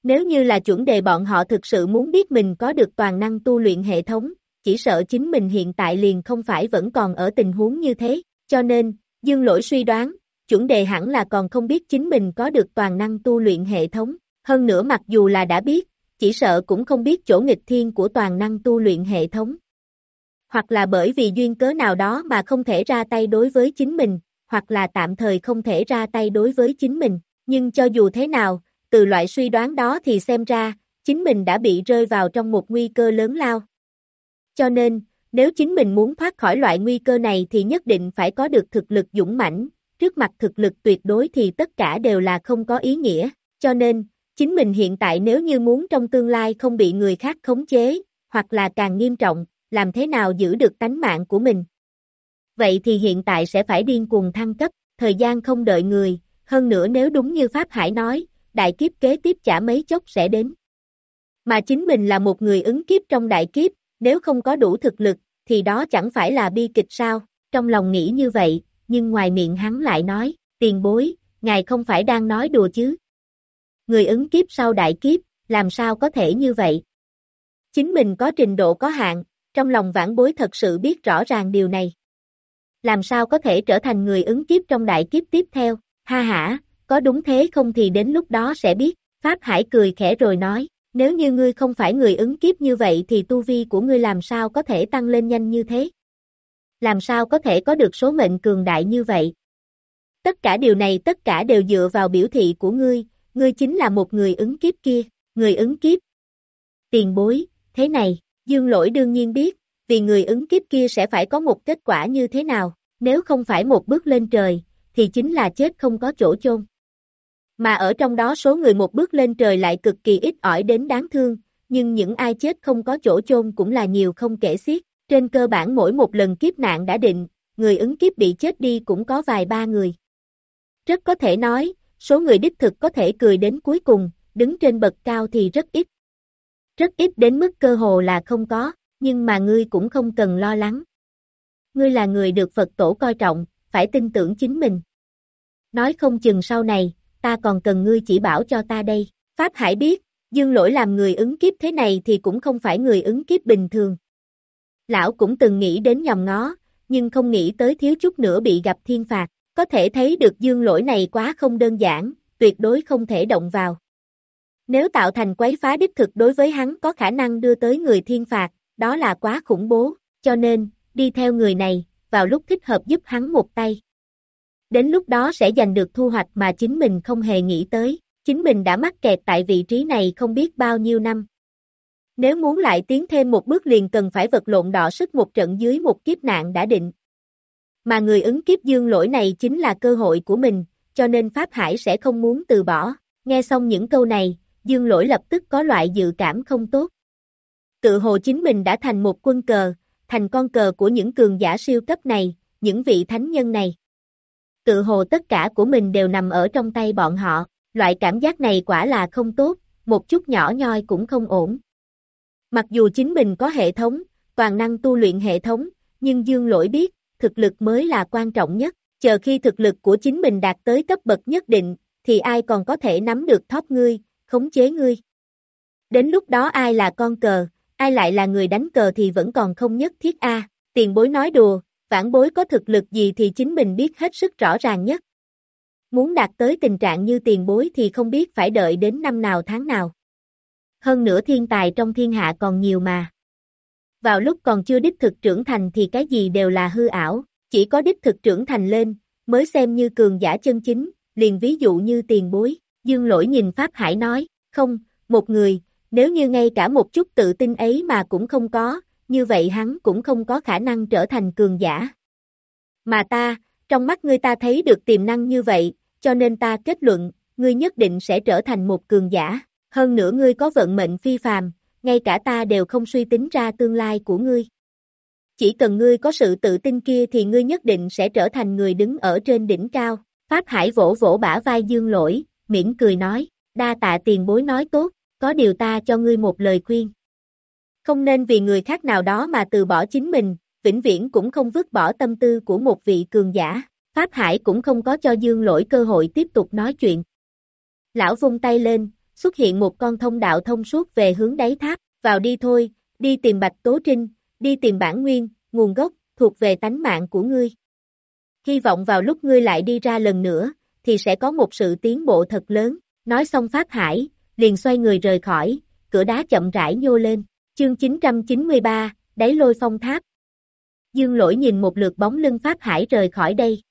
Speaker 2: Nếu như là chuẩn đề bọn họ thực sự muốn biết mình có được toàn năng tu luyện hệ thống, chỉ sợ chính mình hiện tại liền không phải vẫn còn ở tình huống như thế, cho nên, dương lỗi suy đoán, chuẩn đề hẳn là còn không biết chính mình có được toàn năng tu luyện hệ thống, hơn nữa mặc dù là đã biết, chỉ sợ cũng không biết chỗ nghịch thiên của toàn năng tu luyện hệ thống. Hoặc là bởi vì duyên cớ nào đó mà không thể ra tay đối với chính mình, hoặc là tạm thời không thể ra tay đối với chính mình, nhưng cho dù thế nào, từ loại suy đoán đó thì xem ra, chính mình đã bị rơi vào trong một nguy cơ lớn lao. Cho nên, nếu chính mình muốn thoát khỏi loại nguy cơ này thì nhất định phải có được thực lực dũng mãnh, trước mặt thực lực tuyệt đối thì tất cả đều là không có ý nghĩa, cho nên, chính mình hiện tại nếu như muốn trong tương lai không bị người khác khống chế, hoặc là càng nghiêm trọng, làm thế nào giữ được tánh mạng của mình. Vậy thì hiện tại sẽ phải điên cuồng thăng cấp, thời gian không đợi người, hơn nữa nếu đúng như Pháp Hải nói, đại kiếp kế tiếp chả mấy chốc sẽ đến. Mà chính mình là một người ứng kiếp trong đại kiếp, nếu không có đủ thực lực, thì đó chẳng phải là bi kịch sao, trong lòng nghĩ như vậy, nhưng ngoài miệng hắn lại nói, tiền bối, ngài không phải đang nói đùa chứ. Người ứng kiếp sau đại kiếp, làm sao có thể như vậy? Chính mình có trình độ có hạn, trong lòng vãn bối thật sự biết rõ ràng điều này. Làm sao có thể trở thành người ứng kiếp trong đại kiếp tiếp theo, ha ha, có đúng thế không thì đến lúc đó sẽ biết, Pháp Hải cười khẽ rồi nói, nếu như ngươi không phải người ứng kiếp như vậy thì tu vi của ngươi làm sao có thể tăng lên nhanh như thế? Làm sao có thể có được số mệnh cường đại như vậy? Tất cả điều này tất cả đều dựa vào biểu thị của ngươi, ngươi chính là một người ứng kiếp kia, người ứng kiếp. Tiền bối, thế này, dương lỗi đương nhiên biết, vì người ứng kiếp kia sẽ phải có một kết quả như thế nào, nếu không phải một bước lên trời, thì chính là chết không có chỗ chôn. Mà ở trong đó số người một bước lên trời lại cực kỳ ít ỏi đến đáng thương, nhưng những ai chết không có chỗ chôn cũng là nhiều không kể xiết. Trên cơ bản mỗi một lần kiếp nạn đã định, người ứng kiếp bị chết đi cũng có vài ba người. Rất có thể nói, số người đích thực có thể cười đến cuối cùng, đứng trên bậc cao thì rất ít. Rất ít đến mức cơ hồ là không có, nhưng mà ngươi cũng không cần lo lắng. Ngươi là người được Phật tổ coi trọng, phải tin tưởng chính mình. Nói không chừng sau này, ta còn cần ngươi chỉ bảo cho ta đây. Pháp Hải biết, dương lỗi làm người ứng kiếp thế này thì cũng không phải người ứng kiếp bình thường. Lão cũng từng nghĩ đến nhòm ngó, nhưng không nghĩ tới thiếu chút nữa bị gặp thiên phạt, có thể thấy được dương lỗi này quá không đơn giản, tuyệt đối không thể động vào. Nếu tạo thành quấy phá đích thực đối với hắn có khả năng đưa tới người thiên phạt, đó là quá khủng bố, cho nên, đi theo người này, vào lúc thích hợp giúp hắn một tay. Đến lúc đó sẽ giành được thu hoạch mà chính mình không hề nghĩ tới, chính mình đã mắc kẹt tại vị trí này không biết bao nhiêu năm. Nếu muốn lại tiến thêm một bước liền cần phải vật lộn đỏ sức một trận dưới một kiếp nạn đã định. Mà người ứng kiếp dương lỗi này chính là cơ hội của mình, cho nên Pháp Hải sẽ không muốn từ bỏ. Nghe xong những câu này, dương lỗi lập tức có loại dự cảm không tốt. Tự hồ chính mình đã thành một quân cờ, thành con cờ của những cường giả siêu cấp này, những vị thánh nhân này. Tự hồ tất cả của mình đều nằm ở trong tay bọn họ, loại cảm giác này quả là không tốt, một chút nhỏ nhoi cũng không ổn. Mặc dù chính mình có hệ thống, toàn năng tu luyện hệ thống, nhưng Dương Lỗi biết, thực lực mới là quan trọng nhất, chờ khi thực lực của chính mình đạt tới cấp bậc nhất định, thì ai còn có thể nắm được thóp ngươi, khống chế ngươi. Đến lúc đó ai là con cờ, ai lại là người đánh cờ thì vẫn còn không nhất thiết a. tiền bối nói đùa, vãn bối có thực lực gì thì chính mình biết hết sức rõ ràng nhất. Muốn đạt tới tình trạng như tiền bối thì không biết phải đợi đến năm nào tháng nào. Hơn nữa thiên tài trong thiên hạ còn nhiều mà. Vào lúc còn chưa đích thực trưởng thành thì cái gì đều là hư ảo, chỉ có đích thực trưởng thành lên, mới xem như cường giả chân chính, liền ví dụ như tiền bối, dương lỗi nhìn Pháp Hải nói, không, một người, nếu như ngay cả một chút tự tin ấy mà cũng không có, như vậy hắn cũng không có khả năng trở thành cường giả. Mà ta, trong mắt ngươi ta thấy được tiềm năng như vậy, cho nên ta kết luận, ngươi nhất định sẽ trở thành một cường giả, hơn nữa ngươi có vận mệnh phi phàm, ngay cả ta đều không suy tính ra tương lai của ngươi. Chỉ cần ngươi có sự tự tin kia thì ngươi nhất định sẽ trở thành người đứng ở trên đỉnh cao. Pháp Hải vỗ vỗ bả vai dương lỗi, mỉm cười nói, đa tạ tiền bối nói tốt, có điều ta cho ngươi một lời khuyên. Không nên vì người khác nào đó mà từ bỏ chính mình, vĩnh viễn cũng không vứt bỏ tâm tư của một vị cường giả. Pháp Hải cũng không có cho Dương Lỗi cơ hội tiếp tục nói chuyện. Lão vung tay lên, xuất hiện một con thông đạo thông suốt về hướng đáy tháp, vào đi thôi, đi tìm Bạch Tố Trinh, đi tìm bản nguyên, nguồn gốc, thuộc về tánh mạng của ngươi. Hy vọng vào lúc ngươi lại đi ra lần nữa, thì sẽ có một sự tiến bộ thật lớn. Nói xong Pháp Hải, liền xoay người rời khỏi, cửa đá chậm rãi nhô lên. Chương 993, đáy lôi phong tháp. Dương lỗi nhìn một lượt bóng lưng Pháp Hải rời khỏi đây.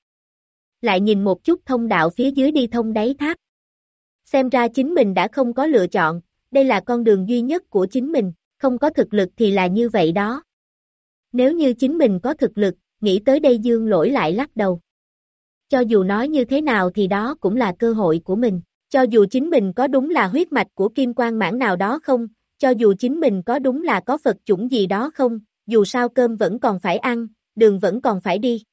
Speaker 2: lại nhìn một chút thông đạo phía dưới đi thông đáy tháp. Xem ra chính mình đã không có lựa chọn, đây là con đường duy nhất của chính mình, không có thực lực thì là như vậy đó. Nếu như chính mình có thực lực, nghĩ tới đây dương lỗi lại lắc đầu. Cho dù nói như thế nào thì đó cũng là cơ hội của mình, cho dù chính mình có đúng là huyết mạch của kim quan mãn nào đó không, cho dù chính mình có đúng là có Phật chủng gì đó không, dù sao cơm vẫn còn phải ăn, đường vẫn còn phải đi.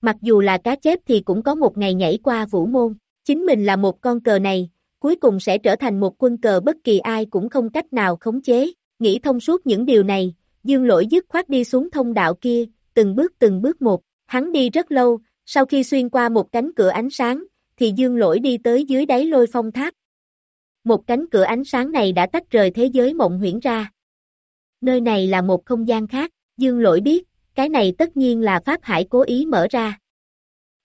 Speaker 2: Mặc dù là cá chép thì cũng có một ngày nhảy qua vũ môn, chính mình là một con cờ này, cuối cùng sẽ trở thành một quân cờ bất kỳ ai cũng không cách nào khống chế, nghĩ thông suốt những điều này, dương lỗi dứt khoát đi xuống thông đạo kia, từng bước từng bước một, hắn đi rất lâu, sau khi xuyên qua một cánh cửa ánh sáng, thì dương lỗi đi tới dưới đáy lôi phong tháp. Một cánh cửa ánh sáng này đã tách rời thế giới mộng huyễn ra. Nơi này là một không gian khác, dương lỗi biết, cái này tất nhiên là Pháp Hải cố ý mở ra.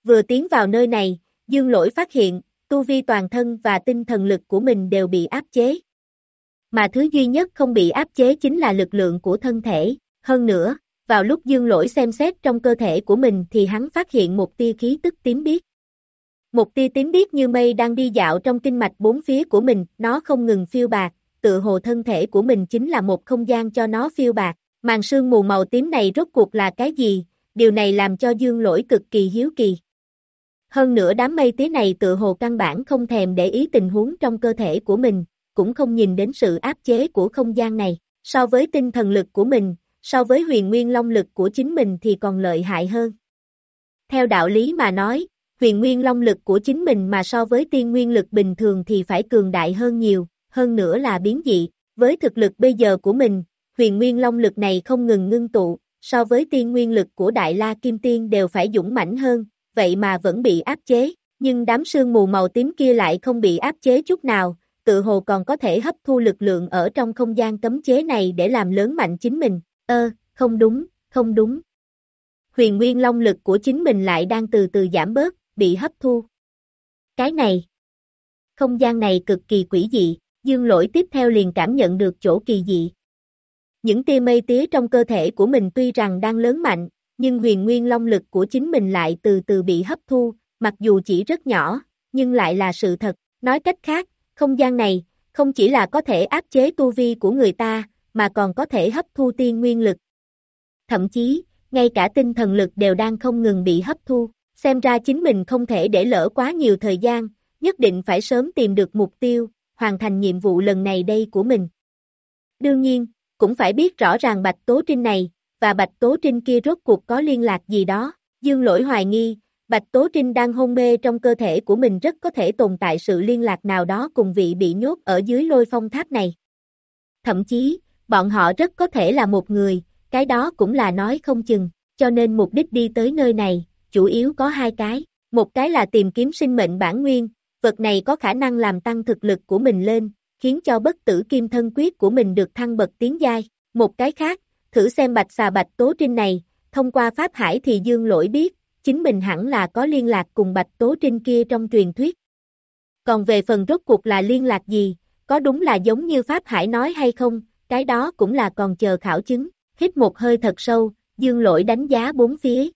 Speaker 2: Vừa tiến vào nơi này, dương lỗi phát hiện, tu vi toàn thân và tinh thần lực của mình đều bị áp chế. Mà thứ duy nhất không bị áp chế chính là lực lượng của thân thể, hơn nữa, vào lúc dương lỗi xem xét trong cơ thể của mình thì hắn phát hiện một tia khí tức tím biếc. Một tia tím biếc như mây đang đi dạo trong kinh mạch bốn phía của mình, nó không ngừng phiêu bạc, tự hồ thân thể của mình chính là một không gian cho nó phiêu bạc. Màn sương mù màu tím này rốt cuộc là cái gì? Điều này làm cho dương lỗi cực kỳ hiếu kỳ. Hơn nữa đám mây tía này tự hồ căn bản không thèm để ý tình huống trong cơ thể của mình, cũng không nhìn đến sự áp chế của không gian này. So với tinh thần lực của mình, so với huyền nguyên long lực của chính mình thì còn lợi hại hơn. Theo đạo lý mà nói, huyền nguyên long lực của chính mình mà so với tiên nguyên lực bình thường thì phải cường đại hơn nhiều, hơn nữa là biến dị. Với thực lực bây giờ của mình, huyền nguyên long lực này không ngừng ngưng tụ, so với tiên nguyên lực của Đại La Kim Tiên đều phải dũng mãnh hơn, vậy mà vẫn bị áp chế, nhưng đám sương mù màu tím kia lại không bị áp chế chút nào, tự hồ còn có thể hấp thu lực lượng ở trong không gian cấm chế này để làm lớn mạnh chính mình, ơ, không đúng, không đúng. Huyền nguyên long lực của chính mình lại đang từ từ giảm bớt, bị hấp thu. Cái này, không gian này cực kỳ quỷ dị, dương lỗi tiếp theo liền cảm nhận được chỗ kỳ dị. Những tia mây tía trong cơ thể của mình tuy rằng đang lớn mạnh, nhưng huyền nguyên long lực của chính mình lại từ từ bị hấp thu, mặc dù chỉ rất nhỏ, nhưng lại là sự thật. Nói cách khác, không gian này, không chỉ là có thể áp chế tu vi của người ta, mà còn có thể hấp thu tiên nguyên lực. Thậm chí, ngay cả tinh thần lực đều đang không ngừng bị hấp thu, xem ra chính mình không thể để lỡ quá nhiều thời gian, nhất định phải sớm tìm được mục tiêu, hoàn thành nhiệm vụ lần này đây của mình. Đương nhiên, cũng phải biết rõ ràng Bạch Tố Trinh này, và Bạch Tố Trinh kia rốt cuộc có liên lạc gì đó, Dương Lỗi hoài nghi, Bạch Tố Trinh đang hôn mê trong cơ thể của mình rất có thể tồn tại sự liên lạc nào đó cùng vị bị nhốt ở dưới lôi phong tháp này. Thậm chí, bọn họ rất có thể là một người, cái đó cũng là nói không chừng, cho nên mục đích đi tới nơi này, chủ yếu có hai cái, một cái là tìm kiếm sinh mệnh bản nguyên, vật này có khả năng làm tăng thực lực của mình lên, khiến cho bất tử kim thân quyết của mình được thăng bậc tiến giai, một cái khác, thử xem bạch xà bạch tố trinh này, thông qua Pháp Hải thì Dương Lỗi biết, chính mình hẳn là có liên lạc cùng bạch tố trinh kia trong truyền thuyết. Còn về phần rốt cuộc là liên lạc gì, có đúng là giống như Pháp Hải nói hay không, cái đó cũng là còn chờ khảo chứng, hít một hơi thật sâu, Dương Lỗi đánh giá bốn phía.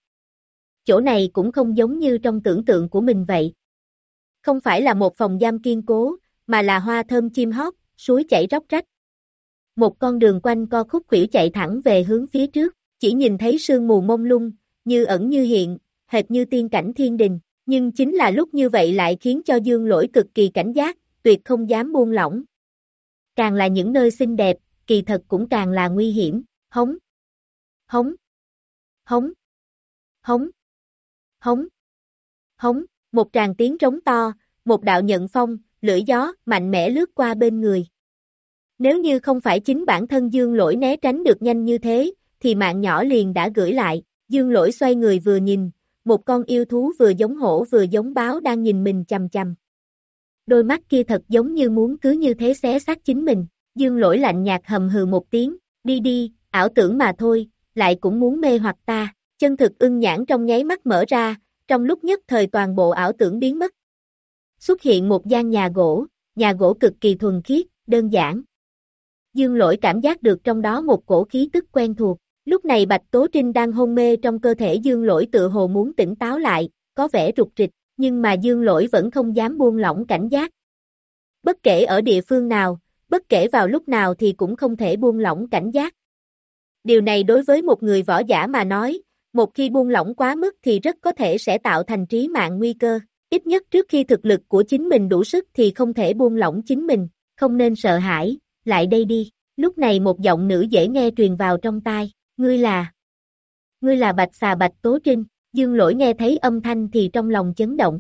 Speaker 2: Chỗ này cũng không giống như trong tưởng tượng của mình vậy. Không phải là một phòng giam kiên cố, mà là hoa thơm chim hót, suối chảy róc rách, một con đường quanh co khúc khuỷu chạy thẳng về hướng phía trước, chỉ nhìn thấy sương mù mông lung, như ẩn như hiện, hệt như tiên cảnh thiên đình, nhưng chính là lúc như vậy lại khiến cho dương lỗi cực kỳ cảnh giác, tuyệt không dám buông lỏng. Càng là những nơi xinh đẹp, kỳ thật cũng càng là nguy hiểm, hống, hống, hống, hống, hống, hống, một tràng tiếng trống to, một đạo nhận phong, lưỡi gió, mạnh mẽ lướt qua bên người, nếu như không phải chính bản thân Dương Lỗi né tránh được nhanh như thế, thì mạng nhỏ liền đã gửi lại, Dương Lỗi xoay người vừa nhìn, một con yêu thú vừa giống hổ vừa giống báo đang nhìn mình chầm chầm. Đôi mắt kia thật giống như muốn cứ như thế xé xác chính mình, Dương Lỗi lạnh nhạt hầm hừ một tiếng, đi đi, ảo tưởng mà thôi, lại cũng muốn mê hoặc ta, chân thực ưng nhãn trong nháy mắt mở ra, trong lúc nhất thời toàn bộ ảo tưởng biến mất. Xuất hiện một gian nhà gỗ, nhà gỗ cực kỳ thuần khiết, đơn giản. Dương lỗi cảm giác được trong đó một cổ khí tức quen thuộc. Lúc này Bạch Tố Trinh đang hôn mê trong cơ thể Dương lỗi tự hồ muốn tỉnh táo lại, có vẻ rụt rịch, nhưng mà dương lỗi vẫn không dám buông lỏng cảnh giác. Bất kể ở địa phương nào, bất kể vào lúc nào thì cũng không thể buông lỏng cảnh giác. Điều này đối với một người võ giả mà nói, một khi buông lỏng quá mức thì rất có thể sẽ tạo thành trí mạng nguy cơ. Ít nhất trước khi thực lực của chính mình đủ sức thì không thể buông lỏng chính mình, không nên sợ hãi, lại đây đi. Lúc này một giọng nữ dễ nghe truyền vào trong tai, ngươi là... Ngươi là Bạch Xà Bạch Tố Trinh, Dương Lỗi nghe thấy âm thanh thì trong lòng chấn động.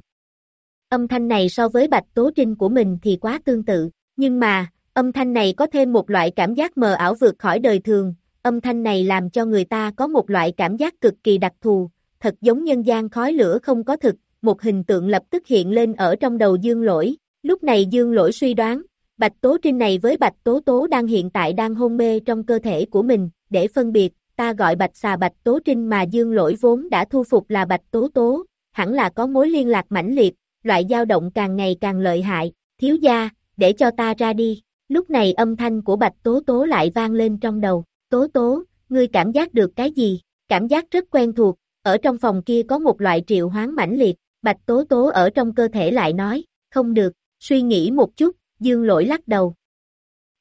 Speaker 2: Âm thanh này so với Bạch Tố Trinh của mình thì quá tương tự, nhưng mà, âm thanh này có thêm một loại cảm giác mờ ảo vượt khỏi đời thường, âm thanh này làm cho người ta có một loại cảm giác cực kỳ đặc thù, thật giống nhân gian khói lửa không có thực, một hình tượng lập tức hiện lên ở trong đầu Dương Lỗi, lúc này Dương Lỗi suy đoán, Bạch Tố Trinh này với Bạch Tố Tố đang hiện tại đang hôn mê trong cơ thể của mình, để phân biệt, ta gọi Bạch xà Bạch Tố Trinh mà Dương Lỗi vốn đã thu phục là Bạch Tố Tố, hẳn là có mối liên lạc mãnh liệt, loại dao động càng ngày càng lợi hại, thiếu gia, để cho ta ra đi, lúc này âm thanh của Bạch Tố Tố lại vang lên trong đầu, Tố Tố, ngươi cảm giác được cái gì, cảm giác rất quen thuộc, ở trong phòng kia có một loại triệu hoán mãnh liệt, Bạch Tố Tố ở trong cơ thể lại nói, không được, suy nghĩ một chút, Dương Lỗi lắc đầu.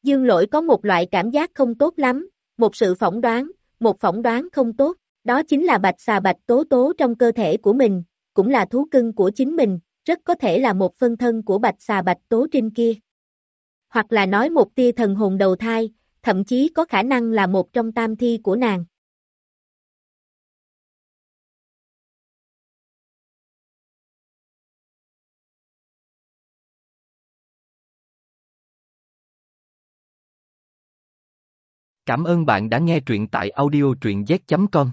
Speaker 2: Dương Lỗi có một loại cảm giác không tốt lắm, một sự phỏng đoán, một phỏng đoán không tốt, đó chính là bạch xà bạch tố tố trong cơ thể của mình, cũng là thú cưng của chính mình, rất có thể là một phân thân của bạch xà bạch tố trinh kia. Hoặc là nói một tia thần hồn đầu thai, thậm chí có khả năng là một trong tam thi của nàng.
Speaker 1: Cảm ơn bạn đã nghe truyện tại audio truyện z.com.